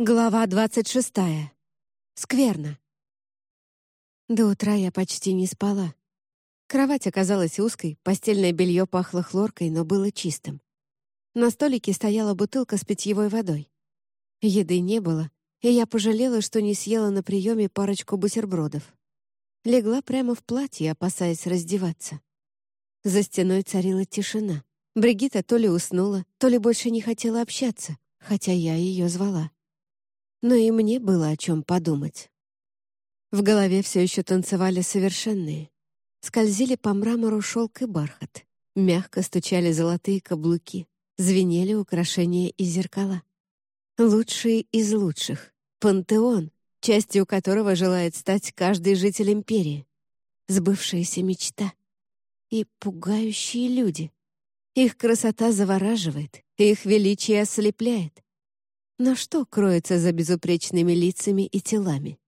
Глава двадцать шестая. Скверно. До утра я почти не спала. Кровать оказалась узкой, постельное белье пахло хлоркой, но было чистым. На столике стояла бутылка с питьевой водой. Еды не было, и я пожалела, что не съела на приеме парочку бутербродов. Легла прямо в платье, опасаясь раздеваться. За стеной царила тишина. Бригита то ли уснула, то ли больше не хотела общаться, хотя я ее звала но и мне было о чем подумать. В голове все еще танцевали совершенные. Скользили по мрамору шелк и бархат. Мягко стучали золотые каблуки. Звенели украшения и зеркала. Лучшие из лучших. Пантеон, частью которого желает стать каждый житель империи. Сбывшаяся мечта. И пугающие люди. Их красота завораживает, их величие ослепляет. Но что кроется за безупречными лицами и телами?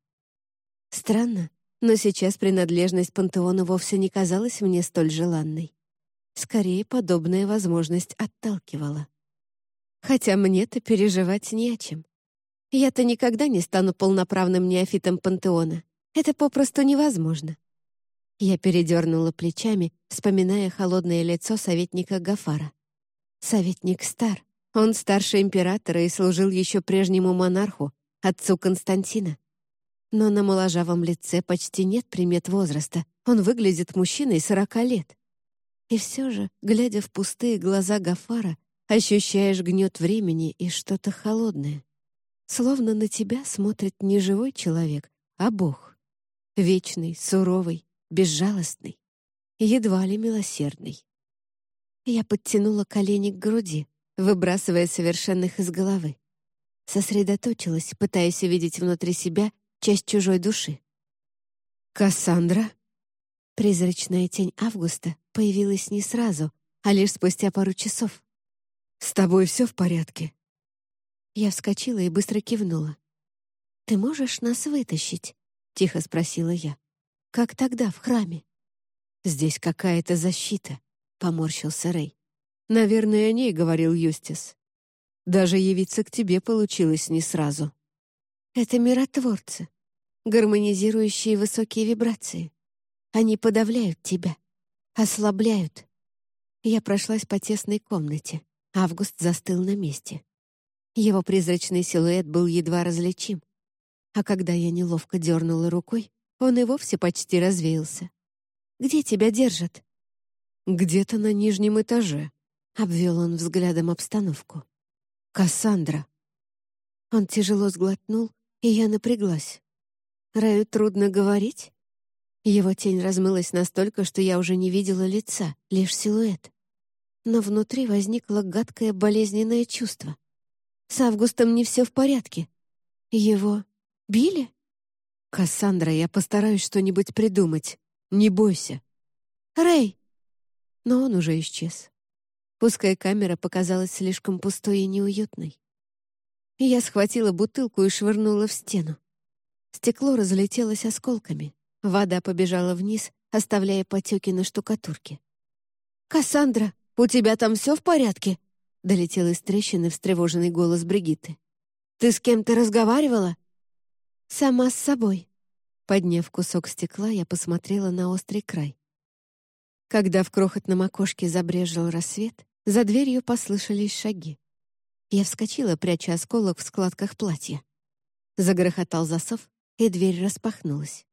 Странно, но сейчас принадлежность пантеону вовсе не казалась мне столь желанной. Скорее, подобная возможность отталкивала. Хотя мне-то переживать не о чем. Я-то никогда не стану полноправным неофитом пантеона. Это попросту невозможно. Я передернула плечами, вспоминая холодное лицо советника Гафара. Советник стар, он старше императора и служил еще прежнему монарху, отцу Константина. Но на моложавом лице почти нет примет возраста. Он выглядит мужчиной сорока лет. И все же, глядя в пустые глаза Гафара, ощущаешь гнет времени и что-то холодное. Словно на тебя смотрит не живой человек, а Бог. Вечный, суровый, безжалостный, едва ли милосердный. Я подтянула колени к груди, выбрасывая совершенных из головы. Сосредоточилась, пытаясь увидеть внутри себя часть чужой души. «Кассандра?» Призрачная тень Августа появилась не сразу, а лишь спустя пару часов. «С тобой все в порядке?» Я вскочила и быстро кивнула. «Ты можешь нас вытащить?» — тихо спросила я. «Как тогда, в храме?» «Здесь какая-то защита», — поморщился Рэй. Наверное, о ней говорил Юстис. Даже явиться к тебе получилось не сразу. Это миротворцы, гармонизирующие высокие вибрации. Они подавляют тебя, ослабляют. Я прошлась по тесной комнате. Август застыл на месте. Его призрачный силуэт был едва различим. А когда я неловко дернула рукой, он и вовсе почти развеялся. «Где тебя держат?» «Где-то на нижнем этаже», Обвел он взглядом обстановку. «Кассандра!» Он тяжело сглотнул, и я напряглась. Раю трудно говорить? Его тень размылась настолько, что я уже не видела лица, лишь силуэт. Но внутри возникло гадкое болезненное чувство. С Августом не все в порядке. Его били? «Кассандра, я постараюсь что-нибудь придумать. Не бойся». «Рэй!» Но он уже исчез. Узкая камера показалась слишком пустой и неуютной. Я схватила бутылку и швырнула в стену. Стекло разлетелось осколками. Вода побежала вниз, оставляя потеки на штукатурке. «Кассандра, у тебя там все в порядке?» — долетел из трещины встревоженный голос Бригитты. «Ты с кем-то разговаривала?» «Сама с собой». Подняв кусок стекла, я посмотрела на острый край. Когда в крохотном окошке забрежил рассвет, за дверью послышались шаги. Я вскочила, пряча осколок в складках платья. Загрохотал засов, и дверь распахнулась.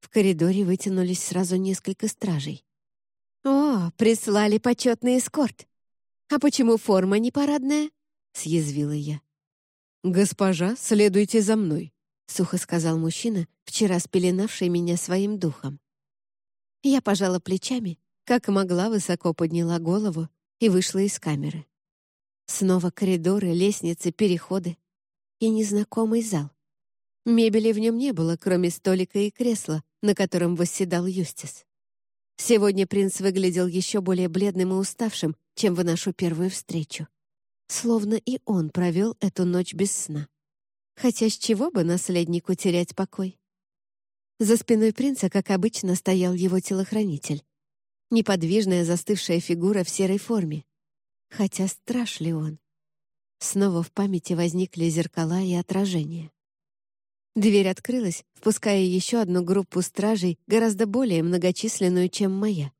В коридоре вытянулись сразу несколько стражей. «О, прислали почетный эскорт! А почему форма не парадная?» — съязвила я. «Госпожа, следуйте за мной», — сухо сказал мужчина, вчера спеленавший меня своим духом. Я пожала плечами, как могла, высоко подняла голову и вышла из камеры. Снова коридоры, лестницы, переходы и незнакомый зал. Мебели в нем не было, кроме столика и кресла, на котором восседал Юстис. Сегодня принц выглядел еще более бледным и уставшим, чем в нашу первую встречу. Словно и он провел эту ночь без сна. Хотя с чего бы наследнику терять покой? За спиной принца, как обычно, стоял его телохранитель неподвижная застывшая фигура в серой форме. Хотя страш ли он? Снова в памяти возникли зеркала и отражения. Дверь открылась, впуская еще одну группу стражей, гораздо более многочисленную, чем моя.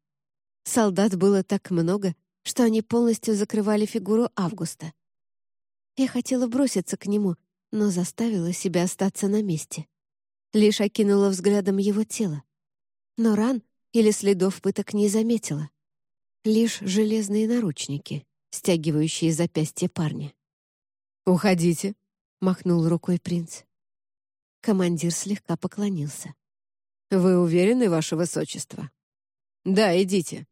Солдат было так много, что они полностью закрывали фигуру Августа. Я хотела броситься к нему, но заставила себя остаться на месте. Лишь окинула взглядом его тело. Но ран или следов пыток не заметила. Лишь железные наручники, стягивающие запястье парня. «Уходите», — махнул рукой принц. Командир слегка поклонился. «Вы уверены, ваше высочество?» «Да, идите.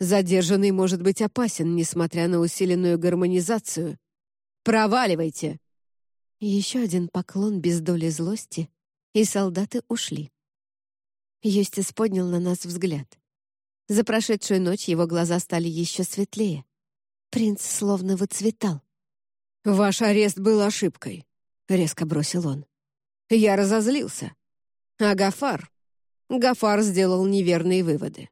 Задержанный может быть опасен, несмотря на усиленную гармонизацию. Проваливайте!» Еще один поклон без доли злости, и солдаты ушли. Юстис поднял на нас взгляд. За прошедшую ночь его глаза стали еще светлее. Принц словно выцветал. «Ваш арест был ошибкой», — резко бросил он. Я разозлился. А Гафар? Гафар сделал неверные выводы.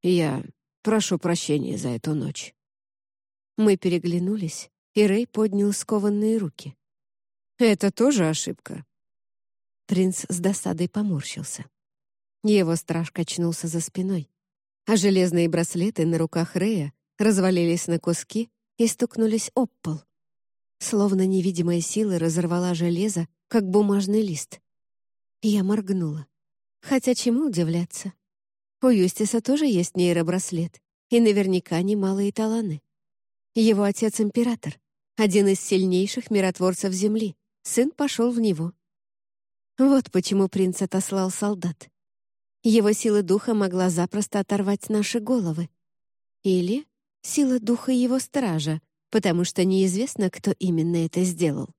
Я прошу прощения за эту ночь. Мы переглянулись, и Рэй поднял скованные руки. Это тоже ошибка. Принц с досадой поморщился. Его страж качнулся за спиной, а железные браслеты на руках Рэя развалились на куски и стукнулись об пол. Словно невидимая сила разорвала железо как бумажный лист. Я моргнула. Хотя чему удивляться? У Юстиса тоже есть нейробраслет, и наверняка немалые таланы. Его отец — император, один из сильнейших миротворцев Земли. Сын пошел в него. Вот почему принц отослал солдат. Его сила духа могла запросто оторвать наши головы. Или сила духа его стража, потому что неизвестно, кто именно это сделал.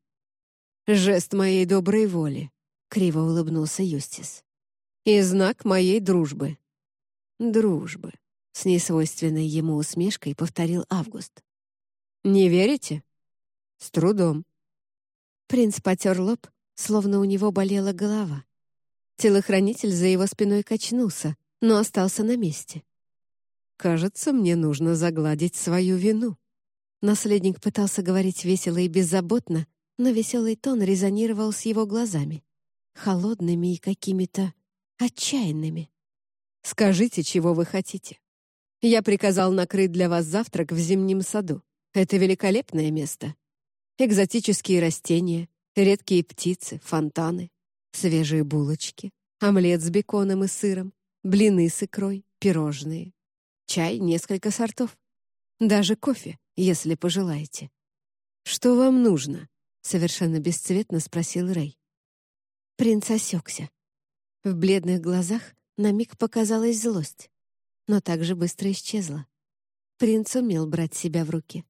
«Жест моей доброй воли», — криво улыбнулся Юстис. «И знак моей дружбы». «Дружбы», — с несвойственной ему усмешкой повторил Август. «Не верите?» «С трудом». Принц потер лоб, словно у него болела голова. Телохранитель за его спиной качнулся, но остался на месте. «Кажется, мне нужно загладить свою вину». Наследник пытался говорить весело и беззаботно, но веселый тон резонировал с его глазами, холодными и какими-то отчаянными. «Скажите, чего вы хотите. Я приказал накрыть для вас завтрак в зимнем саду. Это великолепное место. Экзотические растения, редкие птицы, фонтаны, свежие булочки, омлет с беконом и сыром, блины с икрой, пирожные, чай несколько сортов, даже кофе, если пожелаете. Что вам нужно?» — совершенно бесцветно спросил Рэй. Принц осекся. В бледных глазах на миг показалась злость, но также быстро исчезла. Принц умел брать себя в руки.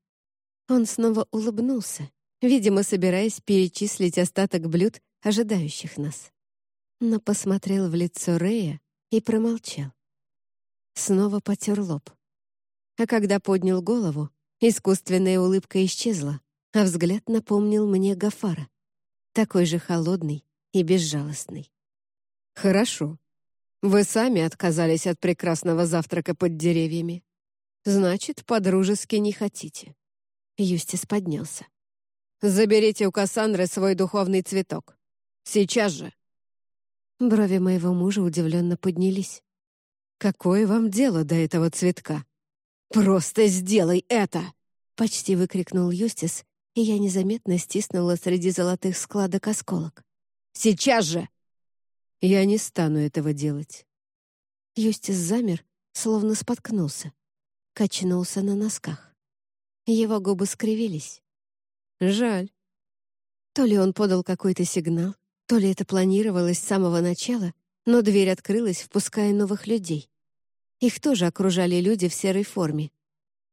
Он снова улыбнулся, видимо, собираясь перечислить остаток блюд, ожидающих нас. Но посмотрел в лицо Рэя и промолчал. Снова потер лоб. А когда поднял голову, искусственная улыбка исчезла, а взгляд напомнил мне Гафара, такой же холодный и безжалостный. «Хорошо. Вы сами отказались от прекрасного завтрака под деревьями. Значит, по-дружески не хотите». Юстис поднялся. «Заберите у Кассандры свой духовный цветок. Сейчас же». Брови моего мужа удивленно поднялись. «Какое вам дело до этого цветка? Просто сделай это!» Почти выкрикнул Юстис, и я незаметно стиснула среди золотых складок осколок. «Сейчас же!» «Я не стану этого делать». Юстис замер, словно споткнулся. Качнулся на носках. Его губы скривились. «Жаль». То ли он подал какой-то сигнал, то ли это планировалось с самого начала, но дверь открылась, впуская новых людей. Их тоже окружали люди в серой форме.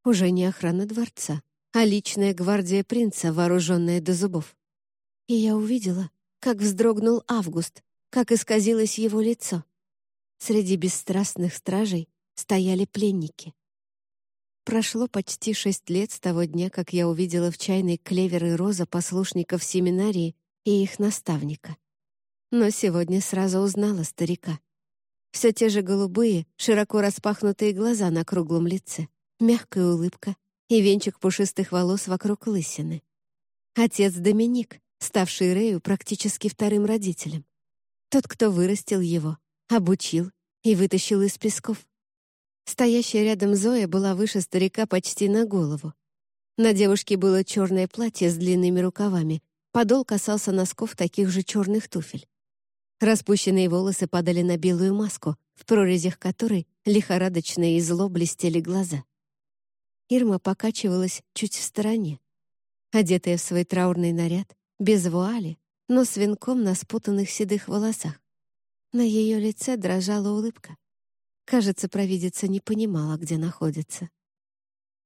Уже не охрана дворца, а личная гвардия принца, вооруженная до зубов. И я увидела, как вздрогнул Август, как исказилось его лицо. Среди бесстрастных стражей стояли пленники. Прошло почти шесть лет с того дня, как я увидела в чайной клевер и роза послушников семинарии и их наставника. Но сегодня сразу узнала старика. Все те же голубые, широко распахнутые глаза на круглом лице, мягкая улыбка, и венчик пушистых волос вокруг лысины. Отец Доминик, ставший Рэю практически вторым родителем. Тот, кто вырастил его, обучил и вытащил из песков. Стоящая рядом Зоя была выше старика почти на голову. На девушке было черное платье с длинными рукавами, подол касался носков таких же черных туфель. Распущенные волосы падали на белую маску, в прорезях которой лихорадочно и зло блестели глаза. Ирма покачивалась чуть в стороне. Одетая в свой траурный наряд, без вуали, но с венком на спутанных седых волосах. На ее лице дрожала улыбка. Кажется, провидица не понимала, где находится.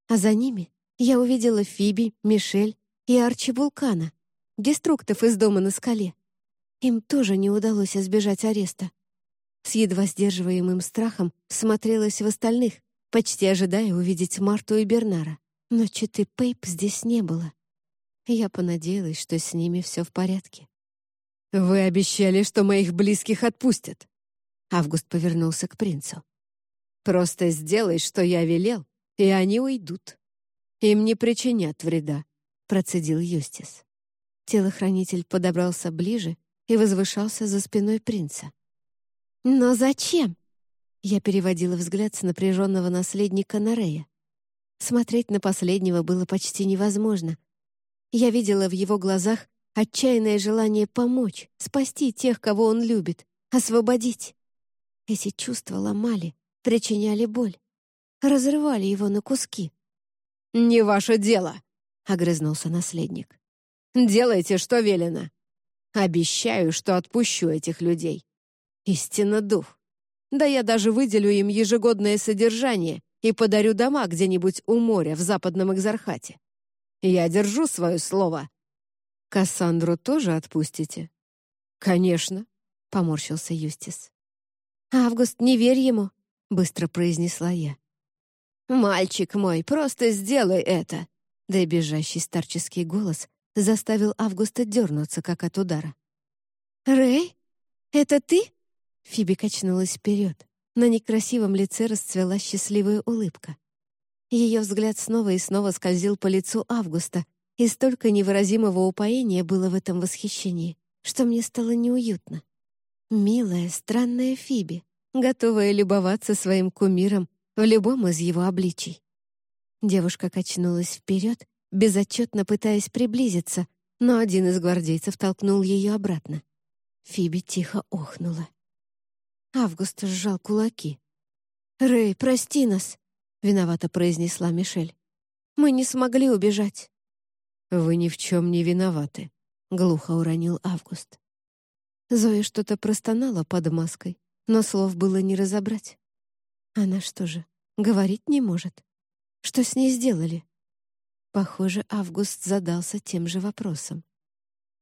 А за ними я увидела Фиби, Мишель и Арчи Вулкана, деструктов из дома на скале. Им тоже не удалось избежать ареста. С едва сдерживаемым страхом смотрелась в остальных, почти ожидая увидеть Марту и Бернара. Но Читы Пейп здесь не было. Я понадеялась, что с ними все в порядке. «Вы обещали, что моих близких отпустят». Август повернулся к принцу. «Просто сделай, что я велел, и они уйдут. Им не причинят вреда», — процедил Юстис. Телохранитель подобрался ближе и возвышался за спиной принца. «Но зачем?» Я переводила взгляд с напряженного наследника на Рея. Смотреть на последнего было почти невозможно. Я видела в его глазах отчаянное желание помочь, спасти тех, кого он любит, освободить. Эти чувства ломали, причиняли боль, разрывали его на куски. «Не ваше дело!» — огрызнулся наследник. «Делайте, что велено. Обещаю, что отпущу этих людей. Истинно дух. Да я даже выделю им ежегодное содержание и подарю дома где-нибудь у моря в западном Экзархате. Я держу свое слово. Кассандру тоже отпустите? Конечно, поморщился Юстис. Август, не верь ему, быстро произнесла я. Мальчик мой, просто сделай это. Да и бежащий старческий голос заставил Августа дернуться, как от удара. «Рэй, это ты?» Фиби качнулась вперед. На некрасивом лице расцвела счастливая улыбка. Ее взгляд снова и снова скользил по лицу Августа, и столько невыразимого упоения было в этом восхищении, что мне стало неуютно. Милая, странная Фиби, готовая любоваться своим кумиром в любом из его обличий. Девушка качнулась вперед, безотчетно пытаясь приблизиться, но один из гвардейцев толкнул ее обратно. Фиби тихо охнула. Август сжал кулаки. «Рэй, прости нас!» — виновато произнесла Мишель. «Мы не смогли убежать». «Вы ни в чем не виноваты», — глухо уронил Август. Зоя что-то простонала под маской, но слов было не разобрать. Она что же, говорить не может? Что с ней сделали? Похоже, Август задался тем же вопросом.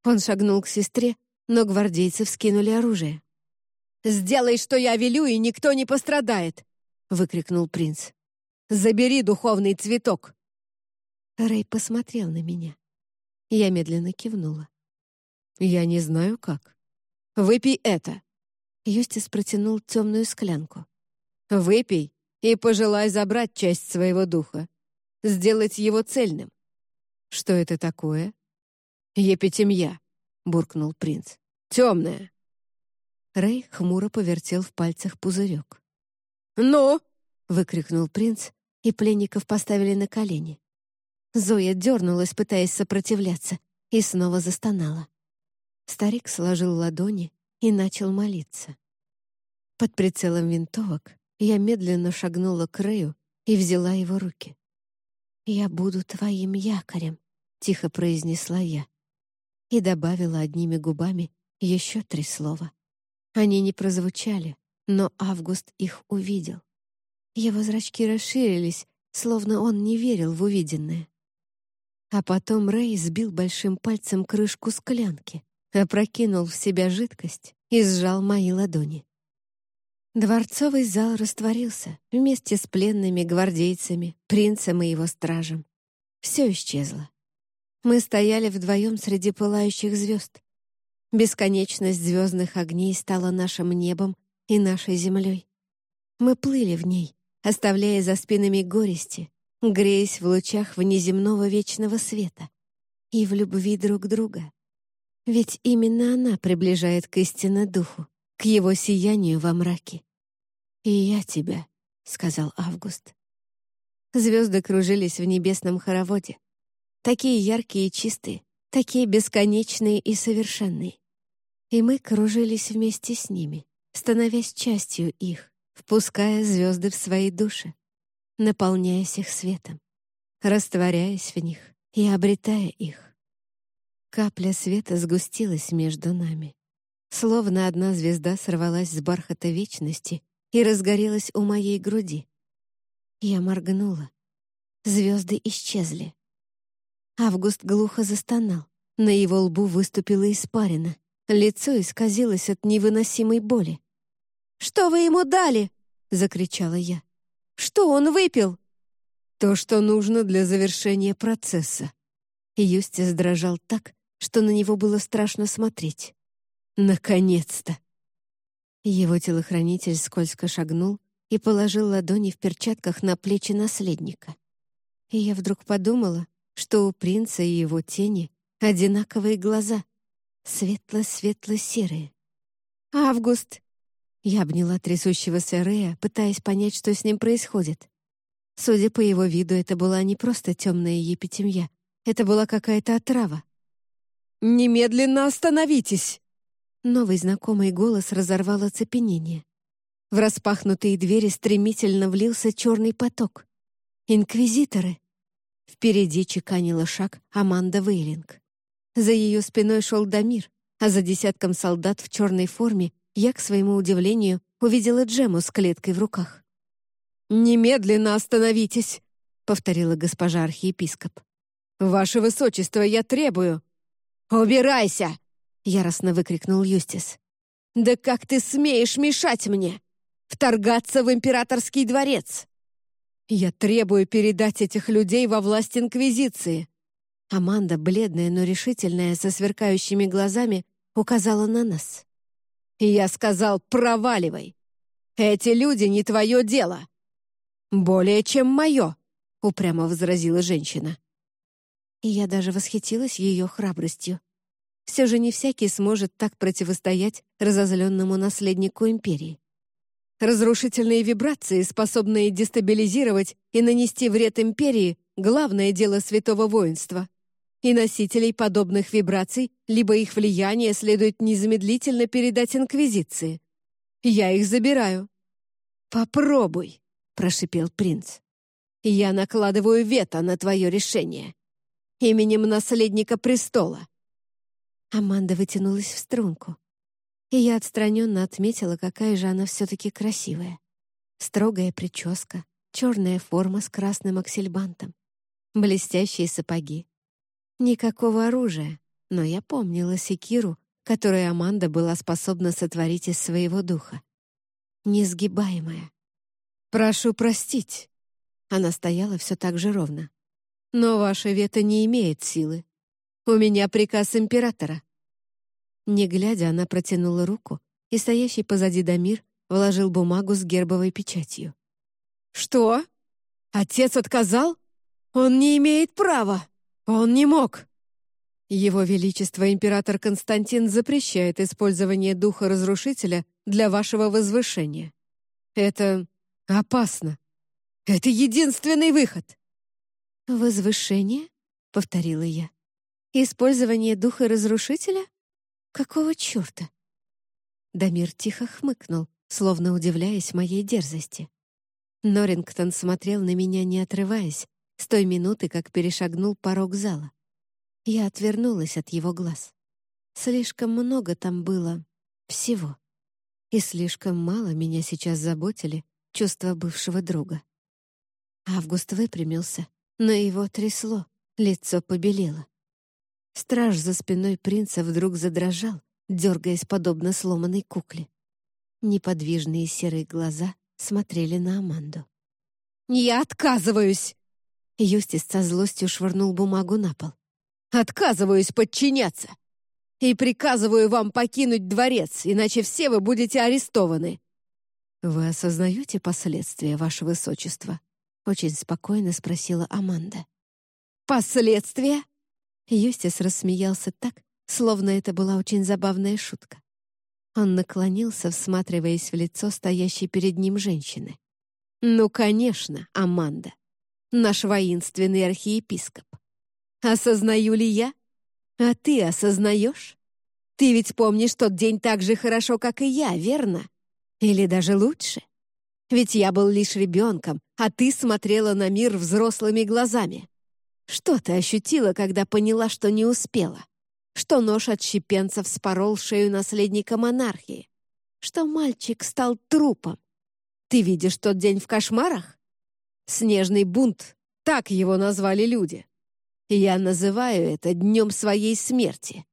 Он шагнул к сестре, но гвардейцы вскинули оружие. «Сделай, что я велю, и никто не пострадает!» — выкрикнул принц. «Забери духовный цветок!» Рэй посмотрел на меня. Я медленно кивнула. «Я не знаю, как. Выпей это!» Юстис протянул темную склянку. «Выпей и пожелай забрать часть своего духа, сделать его цельным». «Что это такое?» «Епитемья», — буркнул принц. «Темная». Рэй хмуро повертел в пальцах пузырек. «Ну?» — выкрикнул принц, и пленников поставили на колени. Зоя дернулась, пытаясь сопротивляться, и снова застонала. Старик сложил ладони и начал молиться. Под прицелом винтовок я медленно шагнула к Рэю и взяла его руки. «Я буду твоим якорем», — тихо произнесла я. И добавила одними губами еще три слова. Они не прозвучали, но Август их увидел. Его зрачки расширились, словно он не верил в увиденное. А потом Рэй сбил большим пальцем крышку склянки, опрокинул в себя жидкость и сжал мои ладони. Дворцовый зал растворился вместе с пленными гвардейцами, принцем и его стражем. Все исчезло. Мы стояли вдвоем среди пылающих звезд. Бесконечность звездных огней стала нашим небом и нашей землей. Мы плыли в ней, оставляя за спинами горести, греясь в лучах внеземного вечного света. и в любви друг друга. Ведь именно она приближает к истинно духу, к его сиянию во мраке. «И я тебя», — сказал Август. Звезды кружились в небесном хороводе. Такие яркие и чистые, такие бесконечные и совершенные. И мы кружились вместе с ними, становясь частью их, впуская звезды в свои души, наполняясь их светом, растворяясь в них и обретая их. Капля света сгустилась между нами. Словно одна звезда сорвалась с бархата вечности и разгорелась у моей груди. Я моргнула. Звезды исчезли. Август глухо застонал. На его лбу выступила испарина. Лицо исказилось от невыносимой боли. «Что вы ему дали?» — закричала я. «Что он выпил?» «То, что нужно для завершения процесса». Юстис дрожал так, что на него было страшно смотреть. «Наконец-то!» Его телохранитель скользко шагнул и положил ладони в перчатках на плечи наследника. И я вдруг подумала, что у принца и его тени одинаковые глаза, светло-светло-серые. «Август!» Я обняла трясущегося Рея, пытаясь понять, что с ним происходит. Судя по его виду, это была не просто темная епитемья, это была какая-то отрава. «Немедленно остановитесь!» Новый знакомый голос разорвал оцепенение. В распахнутые двери стремительно влился черный поток. «Инквизиторы!» Впереди чеканила шаг Аманда Вейлинг. За ее спиной шел Дамир, а за десятком солдат в черной форме я, к своему удивлению, увидела Джему с клеткой в руках. «Немедленно остановитесь!» — повторила госпожа архиепископ. «Ваше высочество, я требую!» «Убирайся!» — яростно выкрикнул Юстис. «Да как ты смеешь мешать мне? Вторгаться в императорский дворец!» «Я требую передать этих людей во власть Инквизиции!» Аманда, бледная, но решительная, со сверкающими глазами, указала на нас. «Я сказал, проваливай! Эти люди не твое дело!» «Более чем мое!» — упрямо возразила женщина. И я даже восхитилась ее храбростью. Все же не всякий сможет так противостоять разозленному наследнику империи. Разрушительные вибрации, способные дестабилизировать и нанести вред империи, главное дело святого воинства. И носителей подобных вибраций, либо их влияние следует незамедлительно передать Инквизиции. Я их забираю. «Попробуй», — прошипел принц. «Я накладываю вето на твое решение. Именем наследника престола». Аманда вытянулась в струнку и я отстраненно отметила, какая же она все-таки красивая. Строгая прическа, черная форма с красным аксельбантом, блестящие сапоги. Никакого оружия, но я помнила секиру, которую Аманда была способна сотворить из своего духа. Несгибаемая. «Прошу простить». Она стояла все так же ровно. «Но ваша вето не имеет силы. У меня приказ императора. Не глядя, она протянула руку, и стоящий позади Дамир вложил бумагу с гербовой печатью. «Что? Отец отказал? Он не имеет права! Он не мог!» Его Величество император Константин запрещает использование духа разрушителя для вашего возвышения. Это опасно. Это единственный выход. «Возвышение?» — повторила я. «Использование духа разрушителя?» Какого черта? Дамир тихо хмыкнул, словно удивляясь моей дерзости. Норрингтон смотрел на меня, не отрываясь, с той минуты, как перешагнул порог зала. Я отвернулась от его глаз. Слишком много там было всего. И слишком мало меня сейчас заботили чувства бывшего друга. Август выпрямился, но его трясло, лицо побелело. Страж за спиной принца вдруг задрожал, дергаясь подобно сломанной кукле. Неподвижные серые глаза смотрели на Аманду. «Я отказываюсь!» Юстис со злостью швырнул бумагу на пол. «Отказываюсь подчиняться! И приказываю вам покинуть дворец, иначе все вы будете арестованы!» «Вы осознаете последствия, ваше высочество?» Очень спокойно спросила Аманда. «Последствия? Юстис рассмеялся так, словно это была очень забавная шутка. Он наклонился, всматриваясь в лицо стоящей перед ним женщины. «Ну, конечно, Аманда, наш воинственный архиепископ. Осознаю ли я? А ты осознаешь? Ты ведь помнишь тот день так же хорошо, как и я, верно? Или даже лучше? Ведь я был лишь ребенком, а ты смотрела на мир взрослыми глазами. Что ты ощутила, когда поняла, что не успела? Что нож от щепенцев спорол шею наследника монархии? Что мальчик стал трупом? Ты видишь тот день в кошмарах? Снежный бунт, так его назвали люди. Я называю это днем своей смерти.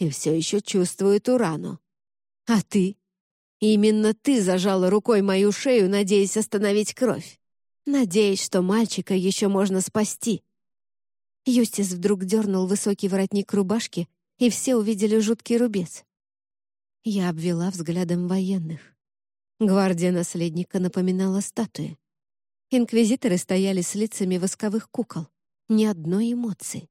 И все еще чувствую ту рану. А ты? Именно ты зажала рукой мою шею, надеясь остановить кровь. Надеясь, что мальчика еще можно спасти. Юстис вдруг дернул высокий воротник рубашки, и все увидели жуткий рубец. Я обвела взглядом военных. Гвардия наследника напоминала статуи. Инквизиторы стояли с лицами восковых кукол. Ни одной эмоции.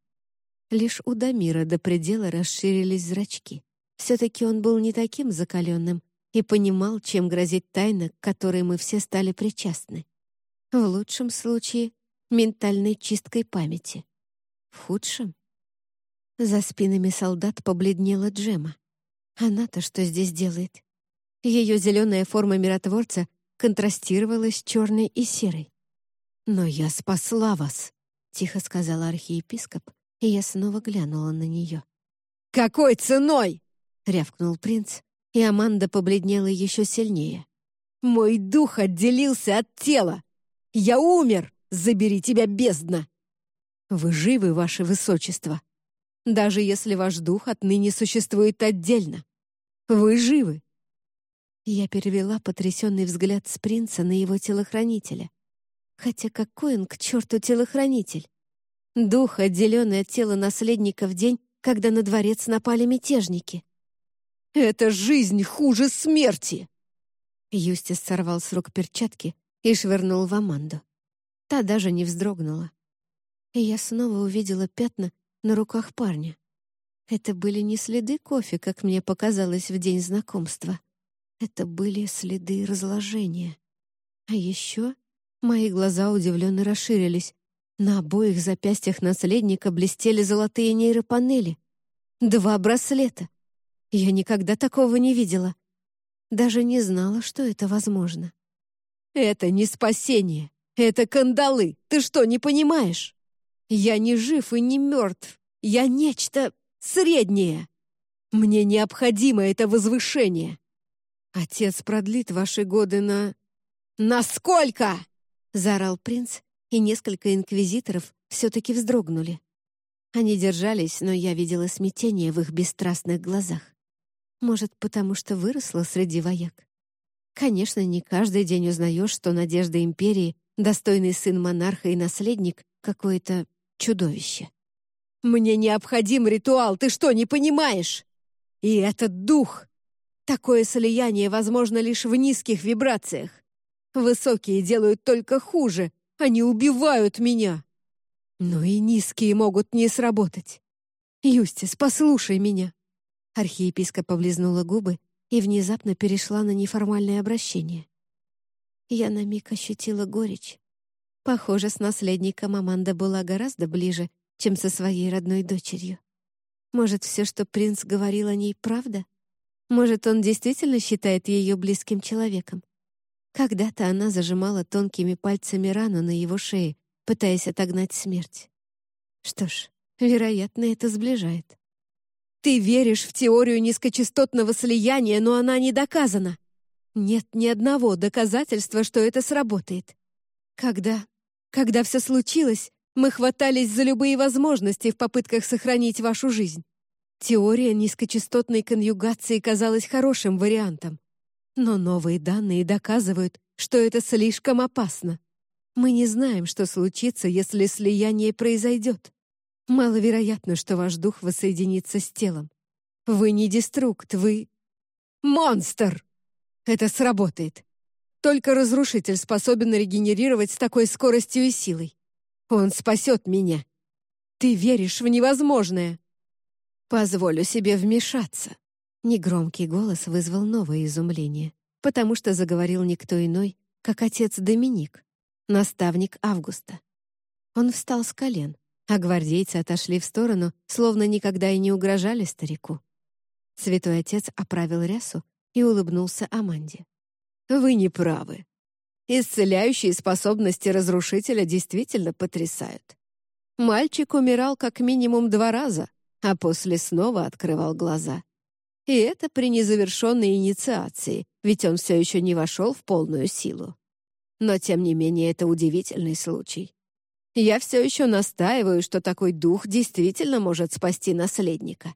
Лишь у Дамира до предела расширились зрачки. Все-таки он был не таким закаленным и понимал, чем грозит тайна, к которой мы все стали причастны. В лучшем случае — ментальной чисткой памяти. В худшем? За спинами солдат побледнела Джема. Она-то что здесь делает? Ее зеленая форма миротворца контрастировала с черной и серой. «Но я спасла вас», — тихо сказала архиепископ, и я снова глянула на нее. «Какой ценой?» — рявкнул принц, и Аманда побледнела еще сильнее. «Мой дух отделился от тела! Я умер! Забери тебя, бездна!» Вы живы, ваше высочество, даже если ваш дух отныне существует отдельно. Вы живы. Я перевела потрясенный взгляд с принца на его телохранителя. Хотя какой он к черту телохранитель? Дух, отделенный от тела наследника в день, когда на дворец напали мятежники. «Это жизнь хуже смерти!» Юстис сорвал с рук перчатки и швырнул в Аманду. Та даже не вздрогнула и я снова увидела пятна на руках парня. Это были не следы кофе, как мне показалось в день знакомства. Это были следы разложения. А еще мои глаза удивленно расширились. На обоих запястьях наследника блестели золотые нейропанели. Два браслета. Я никогда такого не видела. Даже не знала, что это возможно. «Это не спасение. Это кандалы. Ты что, не понимаешь?» Я не жив и не мертв. Я нечто среднее. Мне необходимо это возвышение. Отец продлит ваши годы на... «Насколько?» — заорал принц, и несколько инквизиторов все-таки вздрогнули. Они держались, но я видела смятение в их бесстрастных глазах. Может, потому что выросла среди вояк. Конечно, не каждый день узнаешь, что надежда империи, достойный сын монарха и наследник, какой-то чудовище. «Мне необходим ритуал, ты что, не понимаешь? И этот дух! Такое слияние возможно лишь в низких вибрациях. Высокие делают только хуже, они убивают меня. Но и низкие могут не сработать. Юстис, послушай меня». Архиепископ облизнула губы и внезапно перешла на неформальное обращение. Я на миг ощутила горечь. Похоже, с наследником Аманда была гораздо ближе, чем со своей родной дочерью. Может, все, что принц говорил о ней, правда? Может, он действительно считает ее близким человеком? Когда-то она зажимала тонкими пальцами рану на его шее, пытаясь отогнать смерть. Что ж, вероятно, это сближает. Ты веришь в теорию низкочастотного слияния, но она не доказана. Нет ни одного доказательства, что это сработает. Когда когда все случилось, мы хватались за любые возможности в попытках сохранить вашу жизнь. Теория низкочастотной конъюгации казалась хорошим вариантом. Но новые данные доказывают, что это слишком опасно. Мы не знаем, что случится, если слияние произойдет. Маловероятно, что ваш дух воссоединится с телом. Вы не деструкт, вы... Монстр! Это сработает. Только разрушитель способен регенерировать с такой скоростью и силой. Он спасет меня. Ты веришь в невозможное!» «Позволю себе вмешаться!» Негромкий голос вызвал новое изумление, потому что заговорил никто иной, как отец Доминик, наставник Августа. Он встал с колен, а гвардейцы отошли в сторону, словно никогда и не угрожали старику. Святой отец оправил рясу и улыбнулся Аманде. «Вы не правы. Исцеляющие способности разрушителя действительно потрясают. Мальчик умирал как минимум два раза, а после снова открывал глаза. И это при незавершенной инициации, ведь он все еще не вошел в полную силу. Но, тем не менее, это удивительный случай. Я все еще настаиваю, что такой дух действительно может спасти наследника.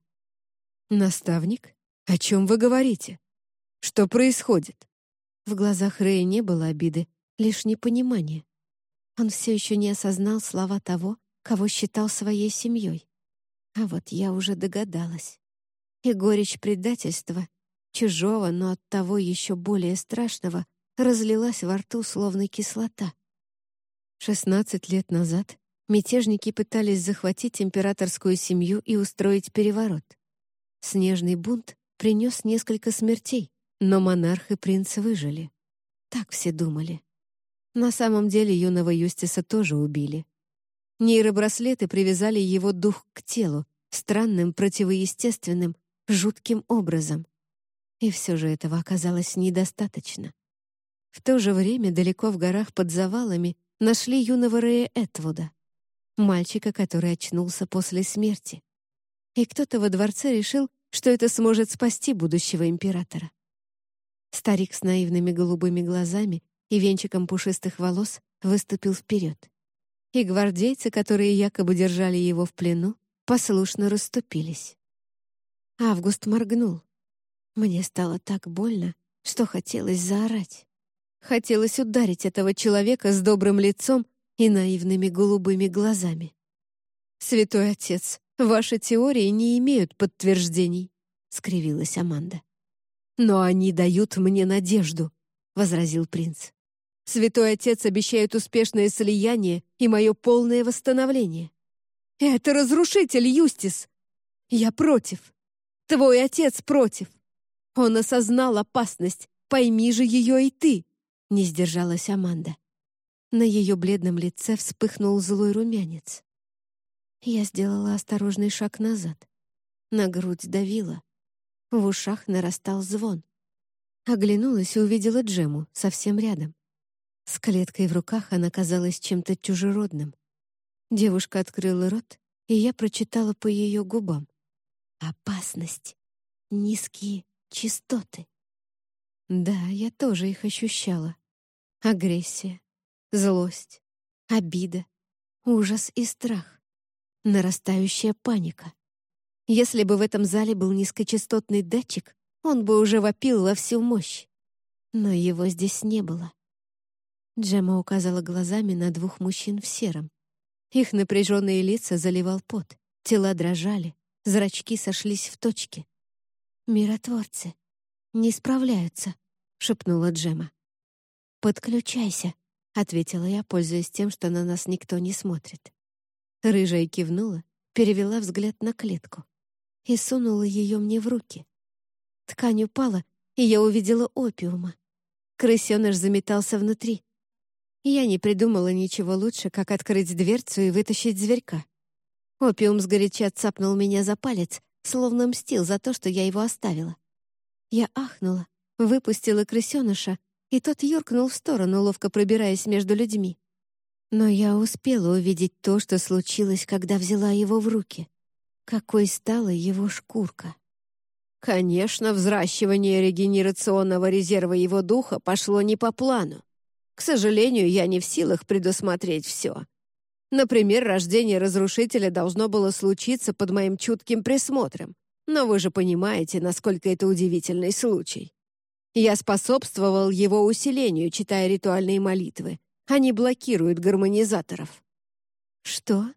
«Наставник? О чем вы говорите? Что происходит?» В глазах Рэя не было обиды, лишь непонимание. Он все еще не осознал слова того, кого считал своей семьей. А вот я уже догадалась. И горечь предательства, чужого, но от того еще более страшного, разлилась во рту словно кислота. Шестнадцать лет назад мятежники пытались захватить императорскую семью и устроить переворот. Снежный бунт принес несколько смертей, но монарх и принц выжили. Так все думали. На самом деле юного Юстиса тоже убили. Нейробраслеты привязали его дух к телу, странным, противоестественным, жутким образом. И все же этого оказалось недостаточно. В то же время далеко в горах под завалами нашли юного Рэя Этвуда, мальчика, который очнулся после смерти. И кто-то во дворце решил, что это сможет спасти будущего императора. Старик с наивными голубыми глазами и венчиком пушистых волос выступил вперед. И гвардейцы, которые якобы держали его в плену, послушно расступились. Август моргнул. Мне стало так больно, что хотелось заорать. Хотелось ударить этого человека с добрым лицом и наивными голубыми глазами. «Святой Отец, ваши теории не имеют подтверждений», — скривилась Аманда. «Но они дают мне надежду», — возразил принц. «Святой Отец обещает успешное слияние и мое полное восстановление». «Это разрушитель, Юстис!» «Я против. Твой отец против. Он осознал опасность, пойми же ее и ты», — не сдержалась Аманда. На ее бледном лице вспыхнул злой румянец. Я сделала осторожный шаг назад. На грудь давила. В ушах нарастал звон. Оглянулась и увидела Джему совсем рядом. С клеткой в руках она казалась чем-то чужеродным. Девушка открыла рот, и я прочитала по ее губам. «Опасность. Низкие частоты». Да, я тоже их ощущала. Агрессия, злость, обида, ужас и страх. Нарастающая паника. Если бы в этом зале был низкочастотный датчик, он бы уже вопил во всю мощь. Но его здесь не было. Джема указала глазами на двух мужчин в сером. Их напряженные лица заливал пот, тела дрожали, зрачки сошлись в точке. «Миротворцы не справляются», — шепнула Джема. «Подключайся», — ответила я, пользуясь тем, что на нас никто не смотрит. Рыжая кивнула, перевела взгляд на клетку и сунула ее мне в руки. Ткань упала, и я увидела опиума. Крысеныш заметался внутри. Я не придумала ничего лучше, как открыть дверцу и вытащить зверька. Опиум сгоряча цапнул меня за палец, словно мстил за то, что я его оставила. Я ахнула, выпустила крысеныша, и тот юркнул в сторону, ловко пробираясь между людьми. Но я успела увидеть то, что случилось, когда взяла его в руки. Какой стала его шкурка. Конечно, взращивание регенерационного резерва его духа пошло не по плану. К сожалению, я не в силах предусмотреть все. Например, рождение разрушителя должно было случиться под моим чутким присмотром. Но вы же понимаете, насколько это удивительный случай. Я способствовал его усилению, читая ритуальные молитвы. Они блокируют гармонизаторов. Что?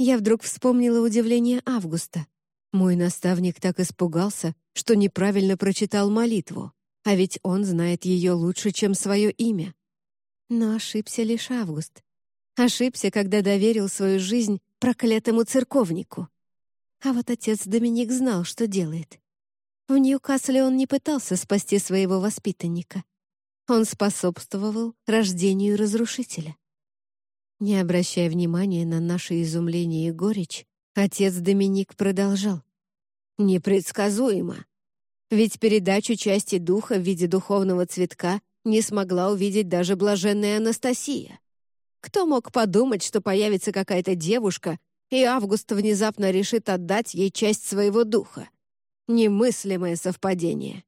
Я вдруг вспомнила удивление Августа. Мой наставник так испугался, что неправильно прочитал молитву, а ведь он знает ее лучше, чем свое имя. Но ошибся лишь Август. Ошибся, когда доверил свою жизнь проклятому церковнику. А вот отец Доминик знал, что делает. В Ньюкасле он не пытался спасти своего воспитанника. Он способствовал рождению разрушителя. Не обращая внимания на наше изумление и горечь, отец Доминик продолжал. «Непредсказуемо. Ведь передачу части духа в виде духовного цветка не смогла увидеть даже блаженная Анастасия. Кто мог подумать, что появится какая-то девушка, и Август внезапно решит отдать ей часть своего духа? Немыслимое совпадение.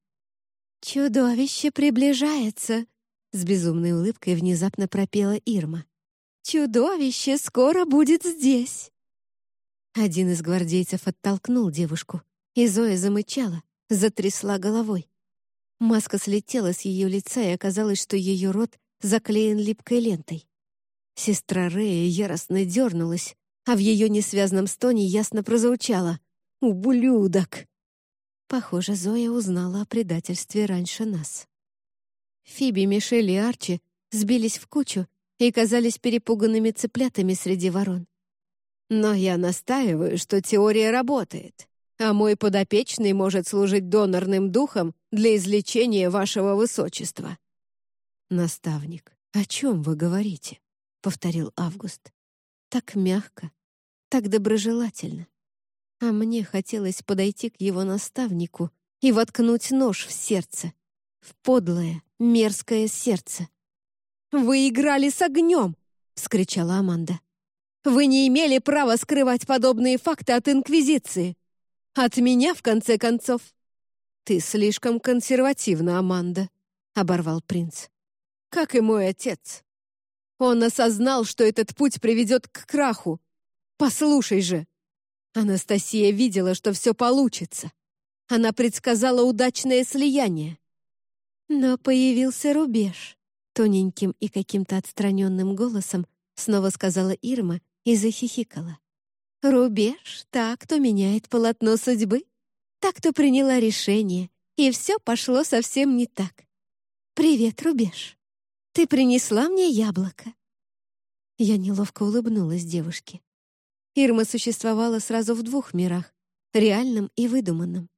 «Чудовище приближается!» — с безумной улыбкой внезапно пропела Ирма. «Чудовище скоро будет здесь!» Один из гвардейцев оттолкнул девушку, и Зоя замычала, затрясла головой. Маска слетела с ее лица, и оказалось, что ее рот заклеен липкой лентой. Сестра Рея яростно дернулась, а в ее несвязном стоне ясно прозвучало «Ублюдок!». Похоже, Зоя узнала о предательстве раньше нас. Фиби, Мишель и Арчи сбились в кучу и казались перепуганными цыплятами среди ворон. Но я настаиваю, что теория работает, а мой подопечный может служить донорным духом для излечения вашего высочества. Наставник, о чем вы говорите? — повторил Август. Так мягко, так доброжелательно. А мне хотелось подойти к его наставнику и воткнуть нож в сердце, в подлое, мерзкое сердце. «Вы играли с огнем!» — вскричала Аманда. «Вы не имели права скрывать подобные факты от Инквизиции. От меня, в конце концов». «Ты слишком консервативна, Аманда», — оборвал принц. «Как и мой отец. Он осознал, что этот путь приведет к краху. Послушай же. Анастасия видела, что все получится. Она предсказала удачное слияние. Но появился рубеж. Тоненьким и каким-то отстраненным голосом снова сказала Ирма и захихикала. «Рубеж — так, кто меняет полотно судьбы, так, кто приняла решение, и все пошло совсем не так. Привет, Рубеж!» Ты принесла мне яблоко?» Я неловко улыбнулась девушке. Ирма существовала сразу в двух мирах — реальном и выдуманном.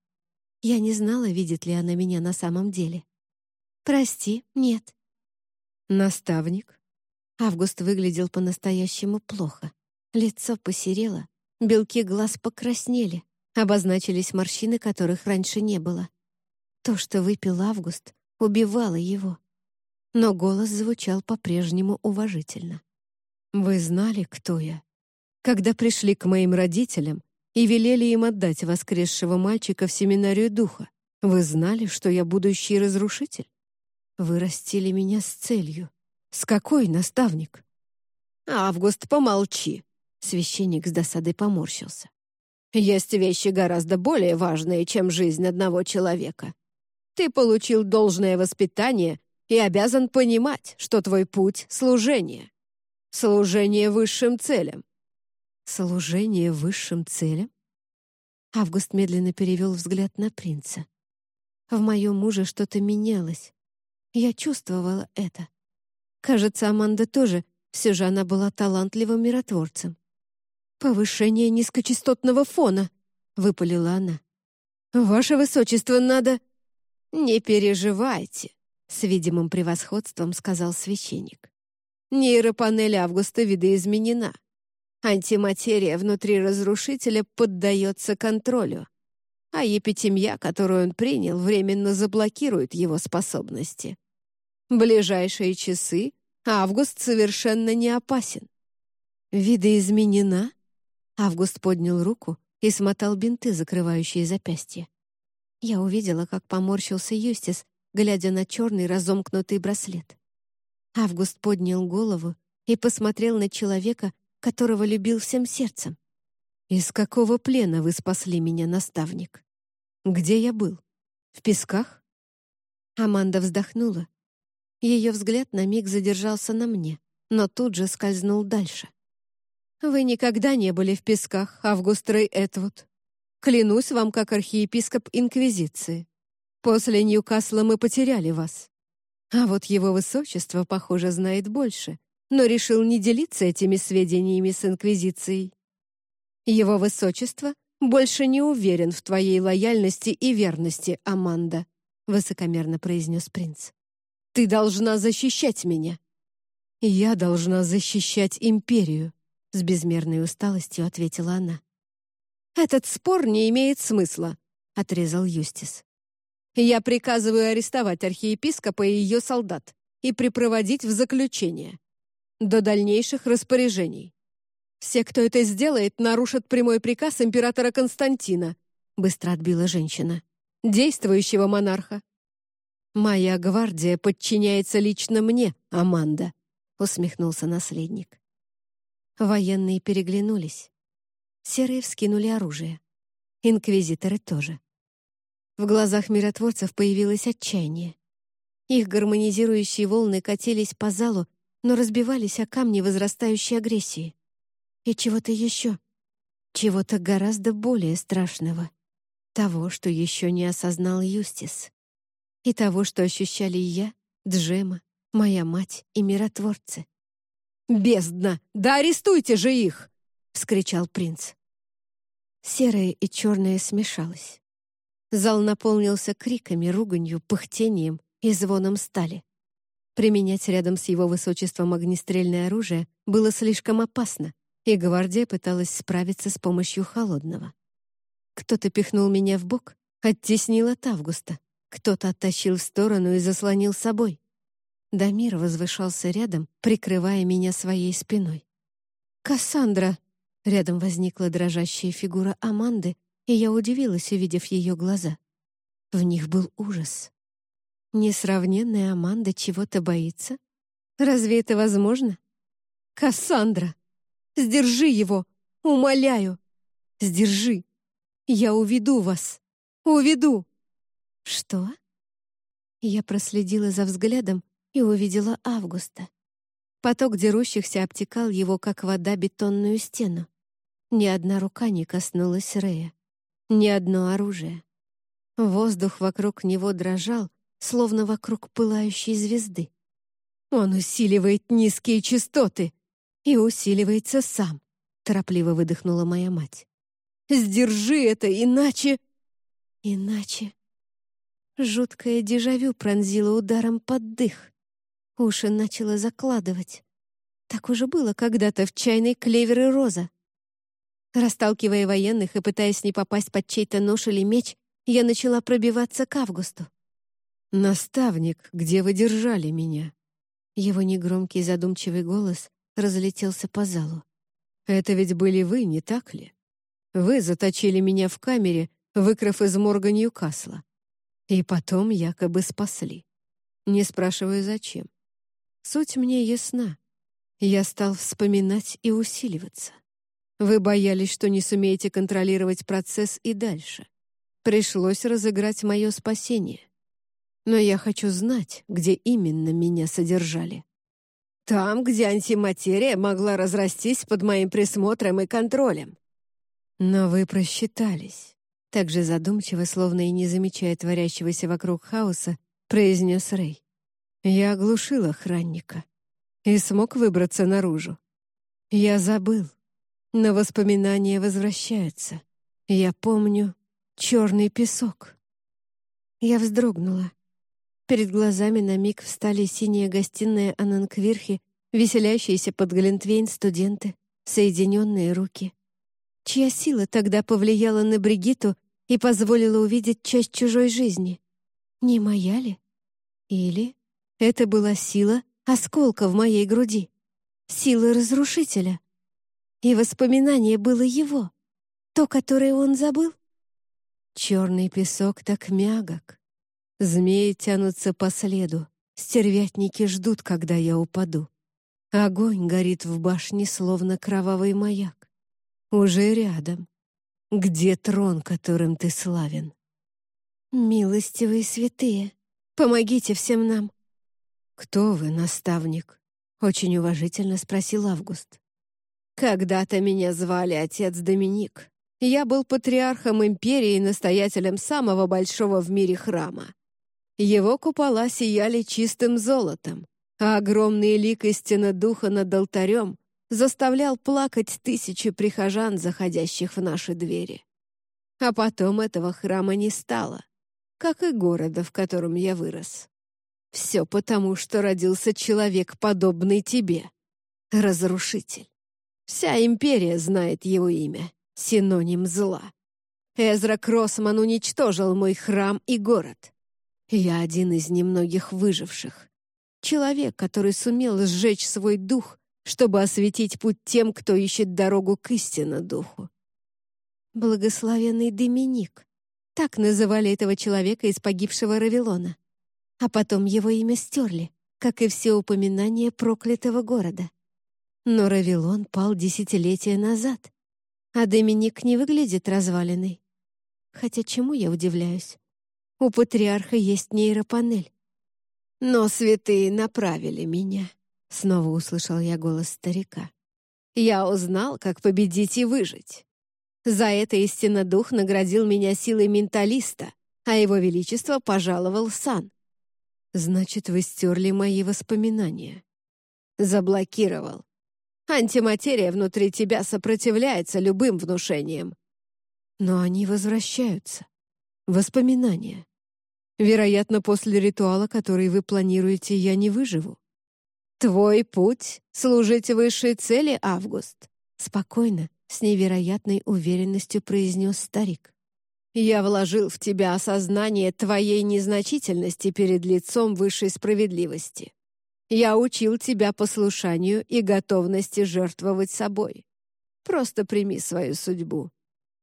Я не знала, видит ли она меня на самом деле. «Прости, нет». «Наставник?» Август выглядел по-настоящему плохо. Лицо посерело, белки глаз покраснели, обозначились морщины, которых раньше не было. То, что выпил Август, убивало его но голос звучал по-прежнему уважительно. «Вы знали, кто я? Когда пришли к моим родителям и велели им отдать воскресшего мальчика в семинарию духа, вы знали, что я будущий разрушитель? Вы растили меня с целью. С какой, наставник?» «Август, помолчи!» Священник с досадой поморщился. «Есть вещи гораздо более важные, чем жизнь одного человека. Ты получил должное воспитание и обязан понимать, что твой путь — служение. Служение высшим целям. Служение высшим целям? Август медленно перевел взгляд на принца. В моем муже что-то менялось. Я чувствовала это. Кажется, Аманда тоже, все же она была талантливым миротворцем. «Повышение низкочастотного фона», — выпалила она. «Ваше высочество, надо...» «Не переживайте», с видимым превосходством сказал священник. Нейропанель Августа видоизменена. Антиматерия внутри разрушителя поддается контролю, а епитемья, которую он принял, временно заблокирует его способности. Ближайшие часы Август совершенно не опасен. «Видоизменена?» Август поднял руку и смотал бинты, закрывающие запястье. Я увидела, как поморщился Юстис, глядя на черный разомкнутый браслет. Август поднял голову и посмотрел на человека, которого любил всем сердцем. «Из какого плена вы спасли меня, наставник? Где я был? В песках?» Аманда вздохнула. Ее взгляд на миг задержался на мне, но тут же скользнул дальше. «Вы никогда не были в песках, Август Рэй Этвуд. Клянусь вам, как архиепископ Инквизиции. После Ньюкасла мы потеряли вас. А вот его высочество, похоже, знает больше, но решил не делиться этими сведениями с Инквизицией. Его высочество больше не уверен в твоей лояльности и верности, Аманда», — высокомерно произнес принц. «Ты должна защищать меня». «Я должна защищать империю», — с безмерной усталостью ответила она. «Этот спор не имеет смысла», — отрезал Юстис. «Я приказываю арестовать архиепископа и ее солдат и припроводить в заключение. До дальнейших распоряжений. Все, кто это сделает, нарушат прямой приказ императора Константина», — быстро отбила женщина. «Действующего монарха». «Моя гвардия подчиняется лично мне, Аманда», — усмехнулся наследник. Военные переглянулись. Серые вскинули оружие. Инквизиторы тоже. В глазах миротворцев появилось отчаяние. Их гармонизирующие волны катились по залу, но разбивались о камни возрастающей агрессии. И чего-то еще. Чего-то гораздо более страшного. Того, что еще не осознал Юстис. И того, что ощущали я, Джема, моя мать и миротворцы. «Бездна! Да арестуйте же их!» — вскричал принц. Серое и черное смешалось. Зал наполнился криками, руганью, пыхтением и звоном стали. Применять рядом с его высочеством огнестрельное оружие было слишком опасно, и гвардия пыталась справиться с помощью холодного. Кто-то пихнул меня в бок, оттеснил от Августа, кто-то оттащил в сторону и заслонил собой. Дамир возвышался рядом, прикрывая меня своей спиной. «Кассандра!» Рядом возникла дрожащая фигура Аманды, и я удивилась, увидев ее глаза. В них был ужас. Несравненная Аманда чего-то боится? Разве это возможно? Кассандра! Сдержи его! Умоляю! Сдержи! Я уведу вас! Уведу!» «Что?» Я проследила за взглядом и увидела Августа. Поток дерущихся обтекал его, как вода, бетонную стену. Ни одна рука не коснулась Рея. Ни одно оружие. Воздух вокруг него дрожал, словно вокруг пылающей звезды. «Он усиливает низкие частоты и усиливается сам», — торопливо выдохнула моя мать. «Сдержи это, иначе...» «Иначе...» Жуткое дежавю пронзило ударом под дых. Уши начало закладывать. Так уже было когда-то в чайной клевер роза. Расталкивая военных и пытаясь не попасть под чей-то нож или меч, я начала пробиваться к Августу. «Наставник, где вы держали меня?» Его негромкий задумчивый голос разлетелся по залу. «Это ведь были вы, не так ли? Вы заточили меня в камере, выкрав из морга Ньюкасла. И потом якобы спасли. Не спрашиваю, зачем. Суть мне ясна. Я стал вспоминать и усиливаться. Вы боялись, что не сумеете контролировать процесс и дальше. Пришлось разыграть мое спасение но я хочу знать, где именно меня содержали. Там, где антиматерия могла разрастись под моим присмотром и контролем. Но вы просчитались. Так же задумчиво, словно и не замечая творящегося вокруг хаоса, произнес Рэй. Я оглушил охранника и смог выбраться наружу. Я забыл, но воспоминания возвращаются. Я помню черный песок. Я вздрогнула. Перед глазами на миг встали синяя гостиная Ананквирхи, веселящиеся под Глинтвейн студенты, соединенные руки. Чья сила тогда повлияла на Бригиту и позволила увидеть часть чужой жизни? Не моя ли? Или это была сила осколка в моей груди? Сила разрушителя? И воспоминание было его, то, которое он забыл? Черный песок так мягок, Змеи тянутся по следу, стервятники ждут, когда я упаду. Огонь горит в башне, словно кровавый маяк. Уже рядом. Где трон, которым ты славен? Милостивые святые, помогите всем нам. Кто вы, наставник? Очень уважительно спросил Август. Когда-то меня звали отец Доминик. Я был патриархом империи и настоятелем самого большого в мире храма. Его купола сияли чистым золотом, а огромный лик истины духа над алтарем заставлял плакать тысячи прихожан, заходящих в наши двери. А потом этого храма не стало, как и города, в котором я вырос. Все потому, что родился человек, подобный тебе. Разрушитель. Вся империя знает его имя, синоним зла. Эзра Кроссман уничтожил мой храм и город. Я один из немногих выживших. Человек, который сумел сжечь свой дух, чтобы осветить путь тем, кто ищет дорогу к истинно духу. Благословенный Доминик. Так называли этого человека из погибшего Равилона. А потом его имя стерли, как и все упоминания проклятого города. Но Равилон пал десятилетия назад, а Доминик не выглядит разваленной. Хотя чему я удивляюсь? У патриарха есть нейропанель. Но святые направили меня. Снова услышал я голос старика. Я узнал, как победить и выжить. За это истинно дух наградил меня силой менталиста, а его величество пожаловал сан. Значит, вы стерли мои воспоминания. Заблокировал. Антиматерия внутри тебя сопротивляется любым внушениям. Но они возвращаются. Воспоминания. Вероятно, после ритуала, который вы планируете, я не выживу. Твой путь — служить высшей цели, Август. Спокойно, с невероятной уверенностью произнес старик. Я вложил в тебя осознание твоей незначительности перед лицом высшей справедливости. Я учил тебя послушанию и готовности жертвовать собой. Просто прими свою судьбу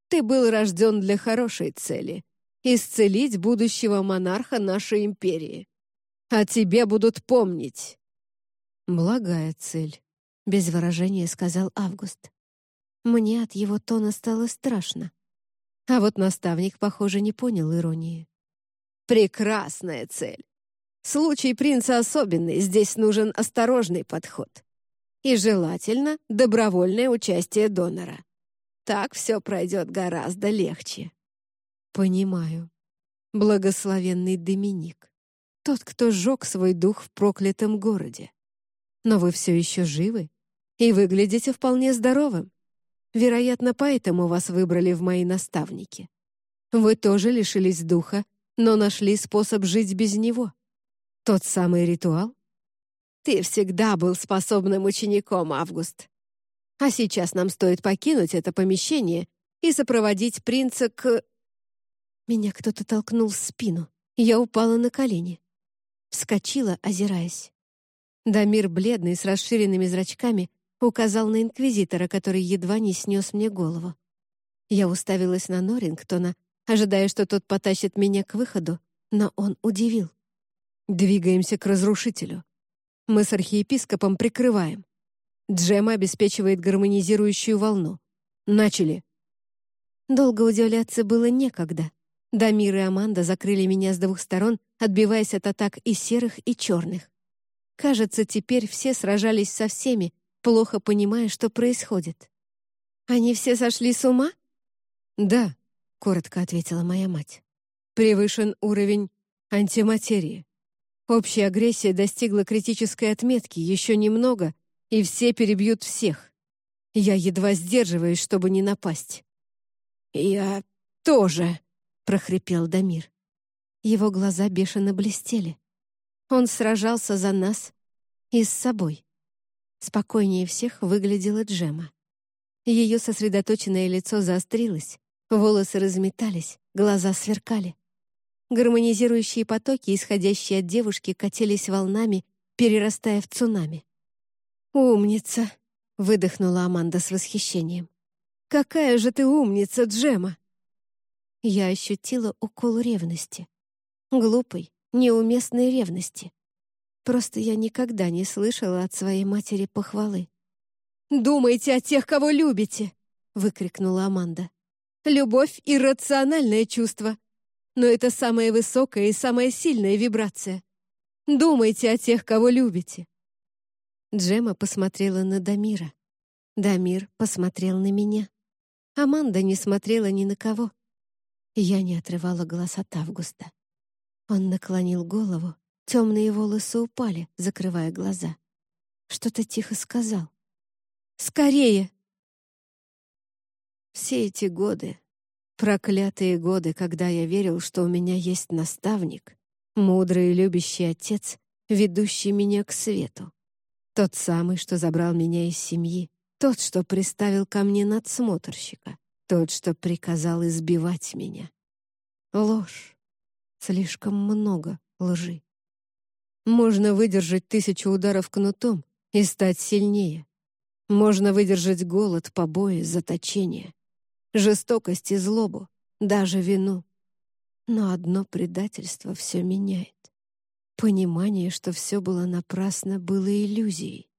ты был рожден для хорошей цели — исцелить будущего монарха нашей империи. А тебе будут помнить». «Благая цель», — без выражения сказал Август. Мне от его тона стало страшно. А вот наставник, похоже, не понял иронии. «Прекрасная цель. Случай принца особенный, здесь нужен осторожный подход. И желательно добровольное участие донора. Так все пройдет гораздо легче. Понимаю. Благословенный Доминик. Тот, кто сжег свой дух в проклятом городе. Но вы все еще живы и выглядите вполне здоровым. Вероятно, поэтому вас выбрали в мои наставники. Вы тоже лишились духа, но нашли способ жить без него. Тот самый ритуал? Ты всегда был способным учеником, Август. А сейчас нам стоит покинуть это помещение и сопроводить принца к... Меня кто-то толкнул в спину. Я упала на колени. Вскочила, озираясь. Дамир, бледный, с расширенными зрачками, указал на инквизитора, который едва не снес мне голову. Я уставилась на Норрингтона, ожидая, что тот потащит меня к выходу, но он удивил. «Двигаемся к разрушителю. Мы с архиепископом прикрываем. Джема обеспечивает гармонизирующую волну. Начали. Долго удивляться было некогда. Дамир и Аманда закрыли меня с двух сторон, отбиваясь от атак и серых, и черных. Кажется, теперь все сражались со всеми, плохо понимая, что происходит. «Они все сошли с ума?» «Да», — коротко ответила моя мать. «Превышен уровень антиматерии. Общая агрессия достигла критической отметки, еще немного, и все перебьют всех. Я едва сдерживаюсь, чтобы не напасть. «Я тоже», — прохрипел Дамир. Его глаза бешено блестели. Он сражался за нас и с собой. Спокойнее всех выглядела Джема. Ее сосредоточенное лицо заострилось, волосы разметались, глаза сверкали. Гармонизирующие потоки, исходящие от девушки, катились волнами, перерастая в цунами. «Умница!» — выдохнула Аманда с восхищением. «Какая же ты умница, Джема!» Я ощутила укол ревности. Глупой, неуместной ревности. Просто я никогда не слышала от своей матери похвалы. «Думайте о тех, кого любите!» — выкрикнула Аманда. «Любовь — иррациональное чувство, но это самая высокая и самая сильная вибрация. Думайте о тех, кого любите. Джема посмотрела на Дамира. Дамир посмотрел на меня. Аманда не смотрела ни на кого. Я не отрывала глаз от Августа. Он наклонил голову, темные волосы упали, закрывая глаза. Что-то тихо сказал. Скорее!» Все эти годы, проклятые годы, когда я верил, что у меня есть наставник, мудрый и любящий отец, ведущий меня к свету. Тот самый, что забрал меня из семьи, тот, что приставил ко мне надсмотрщика, тот, что приказал избивать меня. Ложь. Слишком много лжи. Можно выдержать тысячу ударов кнутом и стать сильнее. Можно выдержать голод, побои, заточение, жестокость и злобу, даже вину. Но одно предательство все меняет. Понимание, что все было напрасно, было иллюзией.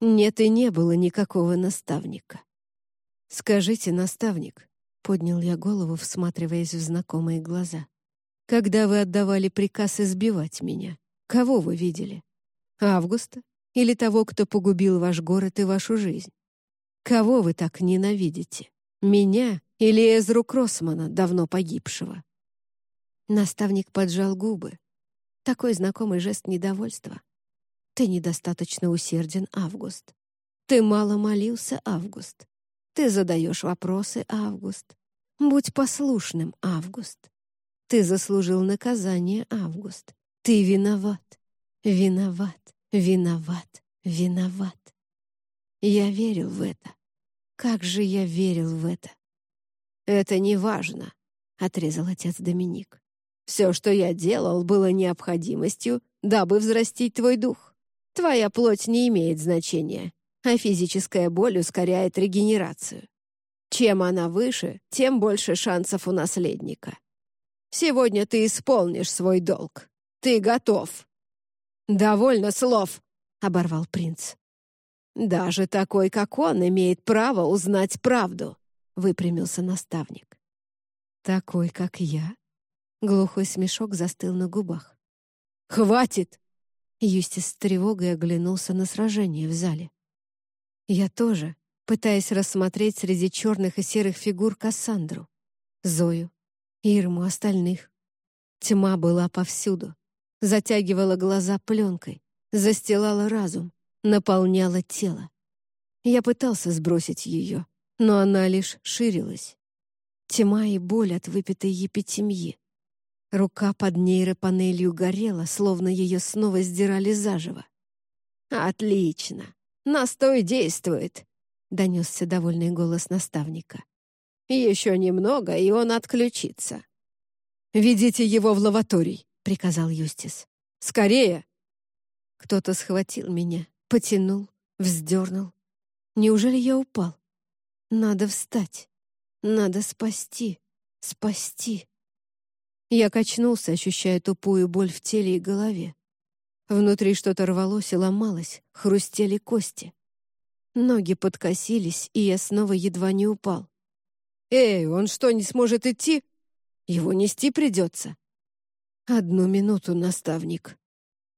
Нет и не было никакого наставника. «Скажите, наставник», — поднял я голову, всматриваясь в знакомые глаза, «когда вы отдавали приказ избивать меня, кого вы видели? Августа или того, кто погубил ваш город и вашу жизнь? Кого вы так ненавидите? Меня или Эзру Кроссмана, давно погибшего?» Наставник поджал губы. Такой знакомый жест недовольства. «Ты недостаточно усерден, Август. Ты мало молился, Август. Ты задаешь вопросы, Август. Будь послушным, Август. Ты заслужил наказание, Август. Ты виноват, виноват, виноват, виноват. Я верил в это. Как же я верил в это? Это не важно, отрезал отец Доминик. Все, что я делал, было необходимостью, дабы взрастить твой дух. Твоя плоть не имеет значения а физическая боль ускоряет регенерацию. Чем она выше, тем больше шансов у наследника. Сегодня ты исполнишь свой долг. Ты готов. «Довольно слов», — оборвал принц. «Даже такой, как он, имеет право узнать правду», — выпрямился наставник. «Такой, как я?» Глухой смешок застыл на губах. «Хватит!» Юстис с тревогой оглянулся на сражение в зале. Я тоже, пытаясь рассмотреть среди черных и серых фигур Кассандру, Зою, Ирму, остальных. Тьма была повсюду, затягивала глаза пленкой, застилала разум, наполняла тело. Я пытался сбросить ее, но она лишь ширилась. Тьма и боль от выпитой епитемьи. Рука под нейропанелью горела, словно ее снова сдирали заживо. «Отлично! «Настой действует», — донесся довольный голос наставника. «Еще немного, и он отключится». «Ведите его в лаваторий», — приказал Юстис. «Скорее!» Кто-то схватил меня, потянул, вздернул. Неужели я упал? Надо встать. Надо спасти. Спасти. Я качнулся, ощущая тупую боль в теле и голове. Внутри что-то рвалось и ломалось, хрустели кости. Ноги подкосились, и я снова едва не упал. «Эй, он что, не сможет идти? Его нести придется». «Одну минуту, наставник».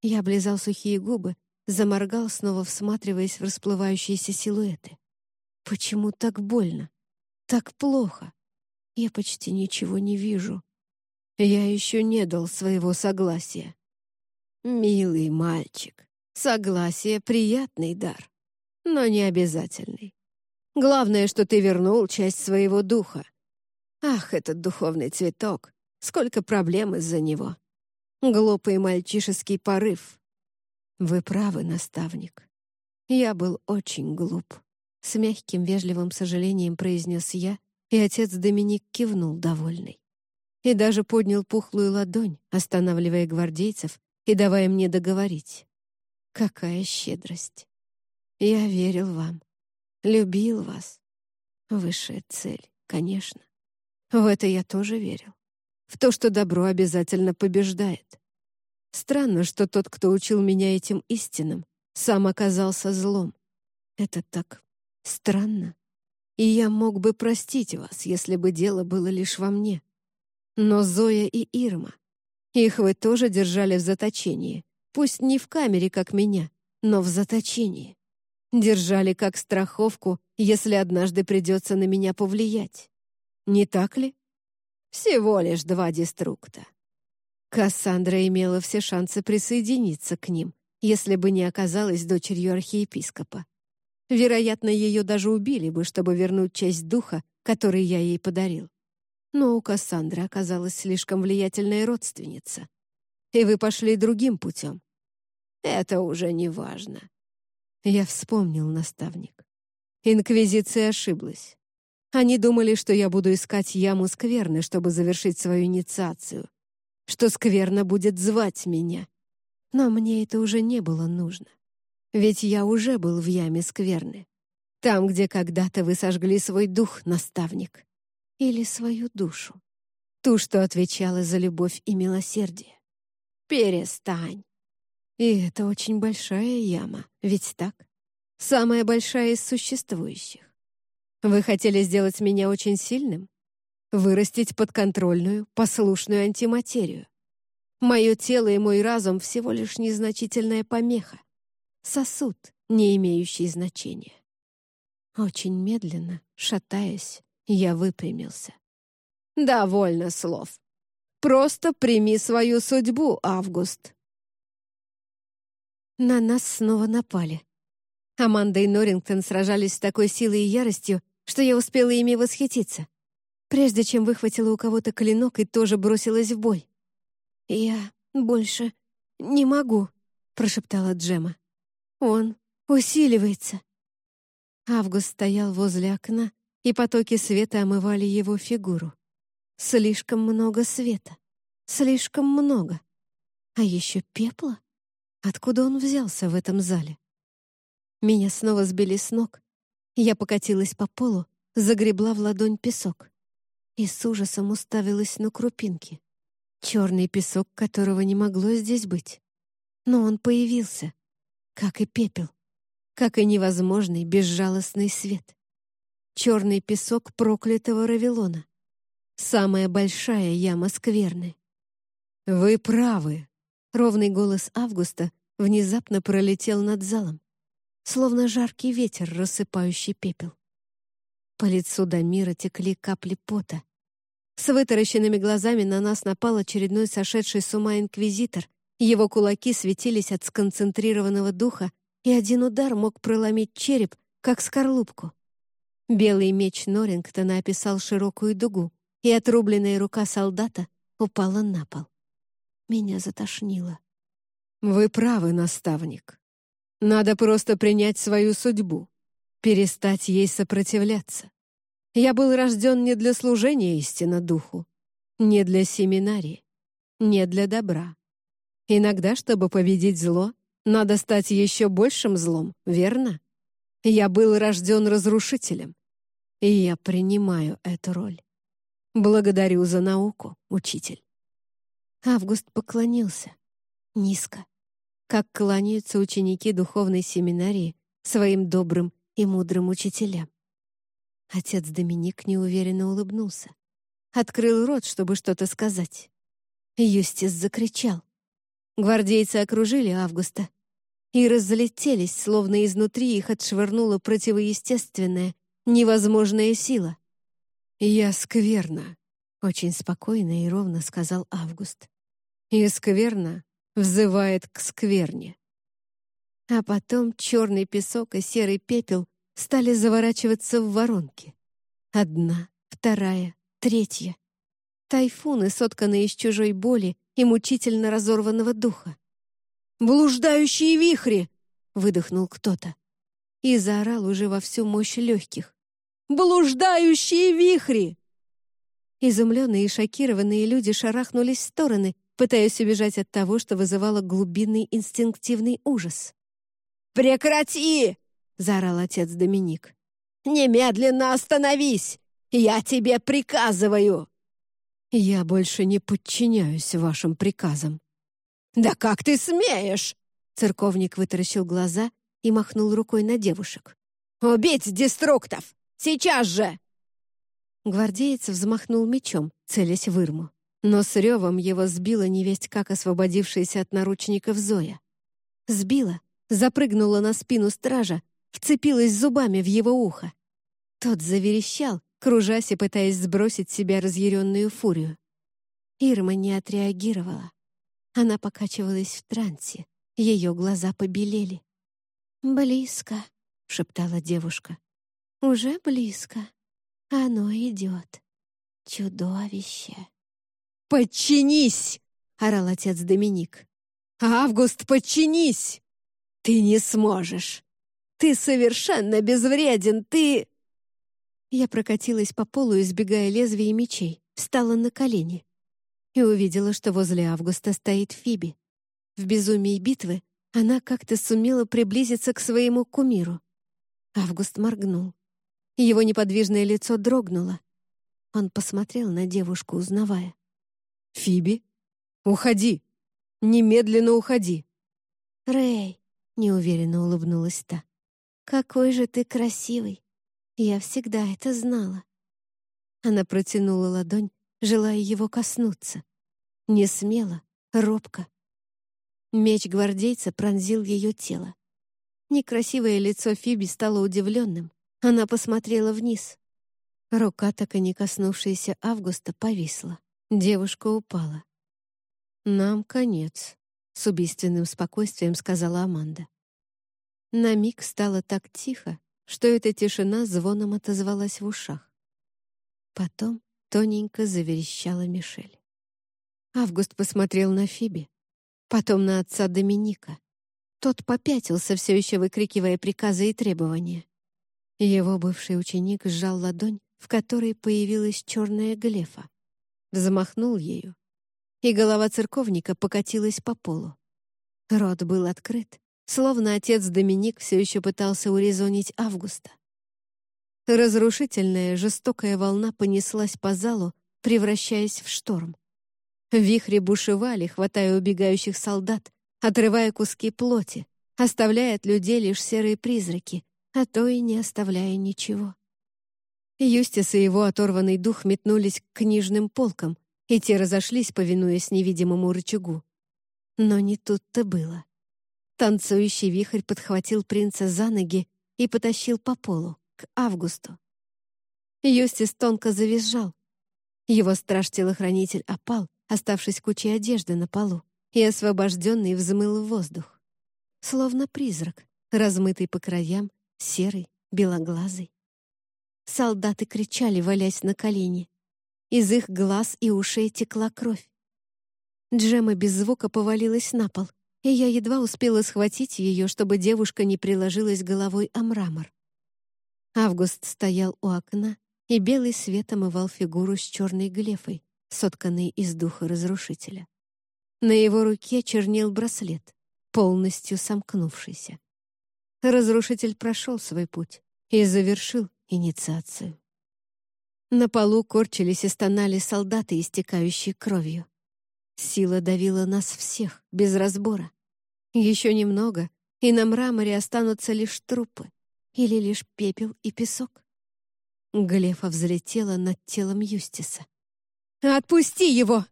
Я облизал сухие губы, заморгал, снова всматриваясь в расплывающиеся силуэты. «Почему так больно? Так плохо? Я почти ничего не вижу. Я еще не дал своего согласия». «Милый мальчик, согласие — приятный дар, но не обязательный. Главное, что ты вернул часть своего духа. Ах, этот духовный цветок, сколько проблем из-за него. Глупый мальчишеский порыв. Вы правы, наставник. Я был очень глуп. С мягким вежливым сожалением произнес я, и отец Доминик кивнул довольный. И даже поднял пухлую ладонь, останавливая гвардейцев, и давая мне договорить. Какая щедрость! Я верил вам, любил вас. Высшая цель, конечно. В это я тоже верил. В то, что добро обязательно побеждает. Странно, что тот, кто учил меня этим истинам, сам оказался злом. Это так странно. И я мог бы простить вас, если бы дело было лишь во мне. Но Зоя и Ирма, их вы тоже держали в заточении. Пусть не в камере, как меня, но в заточении. Держали как страховку, если однажды придется на меня повлиять. Не так ли? Всего лишь два деструкта. Кассандра имела все шансы присоединиться к ним, если бы не оказалась дочерью архиепископа. Вероятно, ее даже убили бы, чтобы вернуть часть духа, который я ей подарил. Но у Кассандры оказалась слишком влиятельная родственница. И вы пошли другим путем. Это уже не важно. Я вспомнил, наставник. Инквизиция ошиблась. Они думали, что я буду искать яму скверны, чтобы завершить свою инициацию, что скверна будет звать меня. Но мне это уже не было нужно. Ведь я уже был в яме скверны. Там, где когда-то вы сожгли свой дух, наставник. Или свою душу. Ту, что отвечала за любовь и милосердие. Перестань. И это очень большая яма, ведь так? Самая большая из существующих. Вы хотели сделать меня очень сильным? Вырастить подконтрольную, послушную антиматерию. Мое тело и мой разум всего лишь незначительная помеха. Сосуд, не имеющий значения. Очень медленно, шатаясь, я выпрямился. «Довольно слов. Просто прими свою судьбу, Август». На нас снова напали. Аманда и Норрингтон сражались с такой силой и яростью, что я успела ими восхититься, прежде чем выхватила у кого-то клинок и тоже бросилась в бой. «Я больше не могу», — прошептала Джема. «Он усиливается». Август стоял возле окна, и потоки света омывали его фигуру. Слишком много света. Слишком много. А еще пепла? Откуда он взялся в этом зале? Меня снова сбили с ног. Я покатилась по полу, загребла в ладонь песок и с ужасом уставилась на крупинки. Черный песок, которого не могло здесь быть. Но он появился, как и пепел, как и невозможный безжалостный свет. Черный песок проклятого Равилона. Самая большая яма скверны. «Вы правы!» — ровный голос Августа внезапно пролетел над залом, словно жаркий ветер, рассыпающий пепел. По лицу Дамира текли капли пота, с вытаращенными глазами на нас напал очередной сошедший с ума инквизитор. Его кулаки светились от сконцентрированного духа, и один удар мог проломить череп, как скорлупку. Белый меч Норрингтона описал широкую дугу, и отрубленная рука солдата упала на пол. Меня затошнило. «Вы правы, наставник. Надо просто принять свою судьбу, перестать ей сопротивляться. Я был рожден не для служения истинно духу, не для семинарии, не для добра. Иногда, чтобы победить зло, надо стать еще большим злом, верно? Я был рожден разрушителем, и я принимаю эту роль. Благодарю за науку, учитель. Август поклонился. Низко. Как кланяются ученики духовной семинарии своим добрым и мудрым учителям. Отец Доминик неуверенно улыбнулся. Открыл рот, чтобы что-то сказать. Юстис закричал. Гвардейцы окружили Августа и разлетелись, словно изнутри их отшвырнула противоестественная, невозможная сила. «Я скверно», — очень спокойно и ровно сказал Август. «И скверно взывает к скверне». А потом черный песок и серый пепел стали заворачиваться в воронки. Одна, вторая, третья. Тайфуны, сотканные из чужой боли и мучительно разорванного духа. «Блуждающие вихри!» — выдохнул кто-то. И заорал уже во всю мощь легких. «Блуждающие вихри!» Изумленные и шокированные люди шарахнулись в стороны, пытаясь убежать от того, что вызывало глубинный инстинктивный ужас. «Прекрати!» — заорал отец Доминик. «Немедленно остановись! Я тебе приказываю!» «Я больше не подчиняюсь вашим приказам». «Да как ты смеешь?» Церковник вытаращил глаза и махнул рукой на девушек. «Убить деструктов! Сейчас же!» Гвардеец взмахнул мечом, целясь в Ирму. Но с ревом его сбила невесть как освободившаяся от наручников Зоя. Сбила, запрыгнула на спину стража вцепилась зубами в его ухо. Тот заверещал, кружась и пытаясь сбросить с себя разъяренную фурию. Ирма не отреагировала. Она покачивалась в трансе, ее глаза побелели. «Близко», шептала девушка. «Уже близко. Оно идет. Чудовище!» «Подчинись!» — орал отец Доминик. «Август, подчинись! Ты не сможешь! Ты совершенно безвреден! Ты...» Я прокатилась по полу, избегая лезвий и мечей, встала на колени и увидела, что возле Августа стоит Фиби. В безумии битвы она как-то сумела приблизиться к своему кумиру. Август моргнул. Его неподвижное лицо дрогнуло. Он посмотрел на девушку, узнавая. «Фиби, уходи! Немедленно уходи!» «Рэй!» — неуверенно улыбнулась та. «Какой же ты красивый! Я всегда это знала!» Она протянула ладонь, желая его коснуться. Не смело, робко. Меч гвардейца пронзил ее тело. Некрасивое лицо Фиби стало удивленным. Она посмотрела вниз. Рука, так и не коснувшаяся Августа, повисла. Девушка упала. «Нам конец», — с убийственным спокойствием сказала Аманда. На миг стало так тихо, что эта тишина звоном отозвалась в ушах. Потом тоненько заверещала Мишель. Август посмотрел на Фиби, потом на отца Доминика. Тот попятился, все еще выкрикивая приказы и требования. Его бывший ученик сжал ладонь, в которой появилась черная глефа. Взмахнул ею, и голова церковника покатилась по полу. Рот был открыт, словно отец Доминик все еще пытался урезонить Августа. Разрушительная, жестокая волна понеслась по залу, превращаясь в шторм. Вихри бушевали, хватая убегающих солдат, отрывая куски плоти, оставляя от людей лишь серые призраки, а то и не оставляя ничего. Юстис и его оторванный дух метнулись к книжным полкам, и те разошлись, повинуясь невидимому рычагу. Но не тут-то было. Танцующий вихрь подхватил принца за ноги и потащил по полу, к Августу. Юстис тонко завизжал. Его страж-телохранитель опал, оставшись кучей одежды на полу, и освобожденный взмыл в воздух. Словно призрак, размытый по краям, серый, белоглазый. Солдаты кричали, валясь на колени. Из их глаз и ушей текла кровь. Джема без звука повалилась на пол, и я едва успела схватить ее, чтобы девушка не приложилась головой о мрамор. Август стоял у окна, и белый свет омывал фигуру с черной глефой, сотканной из духа разрушителя. На его руке чернел браслет, полностью сомкнувшийся. Разрушитель прошел свой путь и завершил инициацию. На полу корчились и стонали солдаты, истекающие кровью. Сила давила нас всех, без разбора. Еще немного, и на мраморе останутся лишь трупы. Или лишь пепел и песок? Глефа взлетела над телом Юстиса. «Отпусти его!»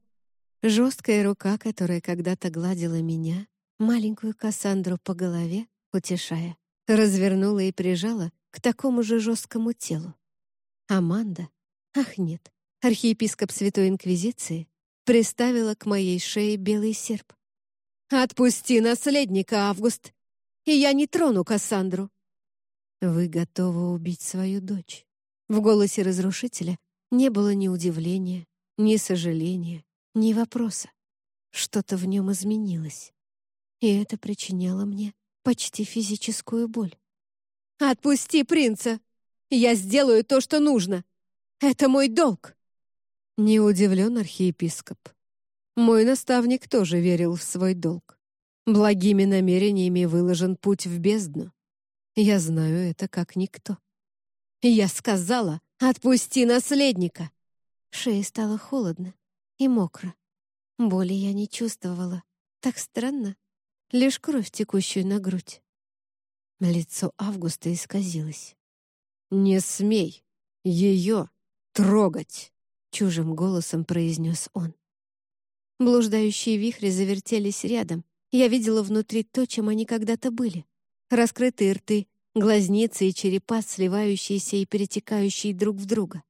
Жесткая рука, которая когда-то гладила меня, маленькую Кассандру по голове, утешая, развернула и прижала к такому же жесткому телу. Аманда, ах нет, архиепископ Святой Инквизиции, приставила к моей шее белый серп. «Отпусти наследника, Август, и я не трону Кассандру. «Вы готовы убить свою дочь?» В голосе разрушителя не было ни удивления, ни сожаления, ни вопроса. Что-то в нем изменилось. И это причиняло мне почти физическую боль. «Отпусти принца! Я сделаю то, что нужно! Это мой долг!» Не удивлен архиепископ. Мой наставник тоже верил в свой долг. Благими намерениями выложен путь в бездну. Я знаю это как никто. Я сказала, отпусти наследника. Шее стало холодно и мокро. Боли я не чувствовала. Так странно. Лишь кровь, текущую на грудь. Лицо Августа исказилось. «Не смей ее трогать!» — чужим голосом произнес он. Блуждающие вихри завертелись рядом. Я видела внутри то, чем они когда-то были раскрытые рты, глазницы и черепа, сливающиеся и перетекающие друг в друга.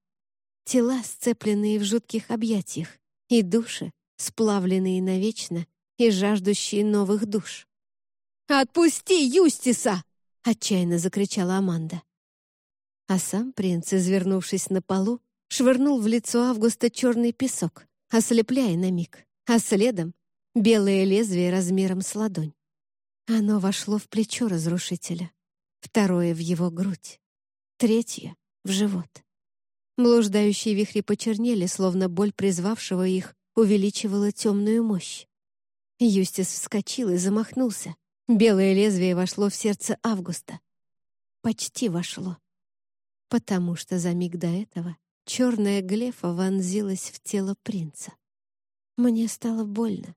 Тела, сцепленные в жутких объятиях, и души, сплавленные навечно и жаждущие новых душ. «Отпусти Юстиса!» — отчаянно закричала Аманда. А сам принц, извернувшись на полу, швырнул в лицо Августа черный песок, ослепляя на миг, а следом — белое лезвие размером с ладонь. Оно вошло в плечо разрушителя, второе — в его грудь, третье — в живот. Блуждающие вихри почернели, словно боль призвавшего их увеличивала темную мощь. Юстис вскочил и замахнулся. Белое лезвие вошло в сердце Августа. Почти вошло. Потому что за миг до этого черная глефа вонзилась в тело принца. Мне стало больно.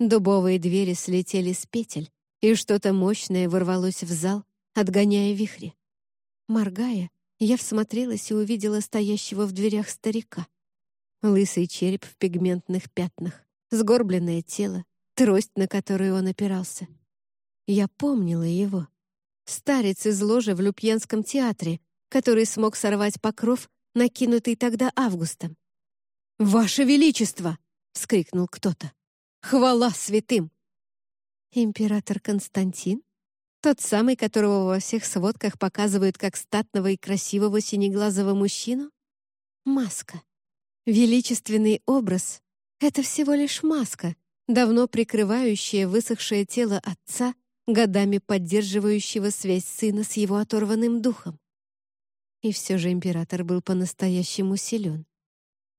Дубовые двери слетели с петель, и что-то мощное ворвалось в зал, отгоняя вихри. Моргая, я всмотрелась и увидела стоящего в дверях старика. Лысый череп в пигментных пятнах, сгорбленное тело, трость, на которую он опирался. Я помнила его. Старец из ложи в Люпьенском театре, который смог сорвать покров, накинутый тогда августом. «Ваше Величество!» — вскрикнул кто-то. «Хвала святым!» Император Константин? Тот самый, которого во всех сводках показывают как статного и красивого синеглазого мужчину? Маска. Величественный образ — это всего лишь маска, давно прикрывающая высохшее тело отца, годами поддерживающего связь сына с его оторванным духом. И все же император был по-настоящему силен.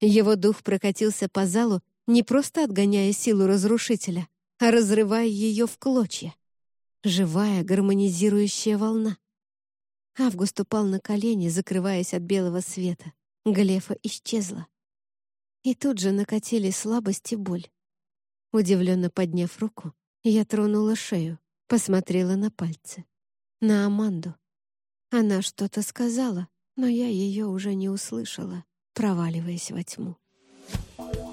Его дух прокатился по залу, не просто отгоняя силу разрушителя, а разрывая ее в клочья. Живая, гармонизирующая волна. Август упал на колени, закрываясь от белого света. Глефа исчезла. И тут же накатили слабость и боль. Удивленно подняв руку, я тронула шею, посмотрела на пальцы. На Аманду. Она что-то сказала, но я ее уже не услышала, проваливаясь во тьму. Thank you.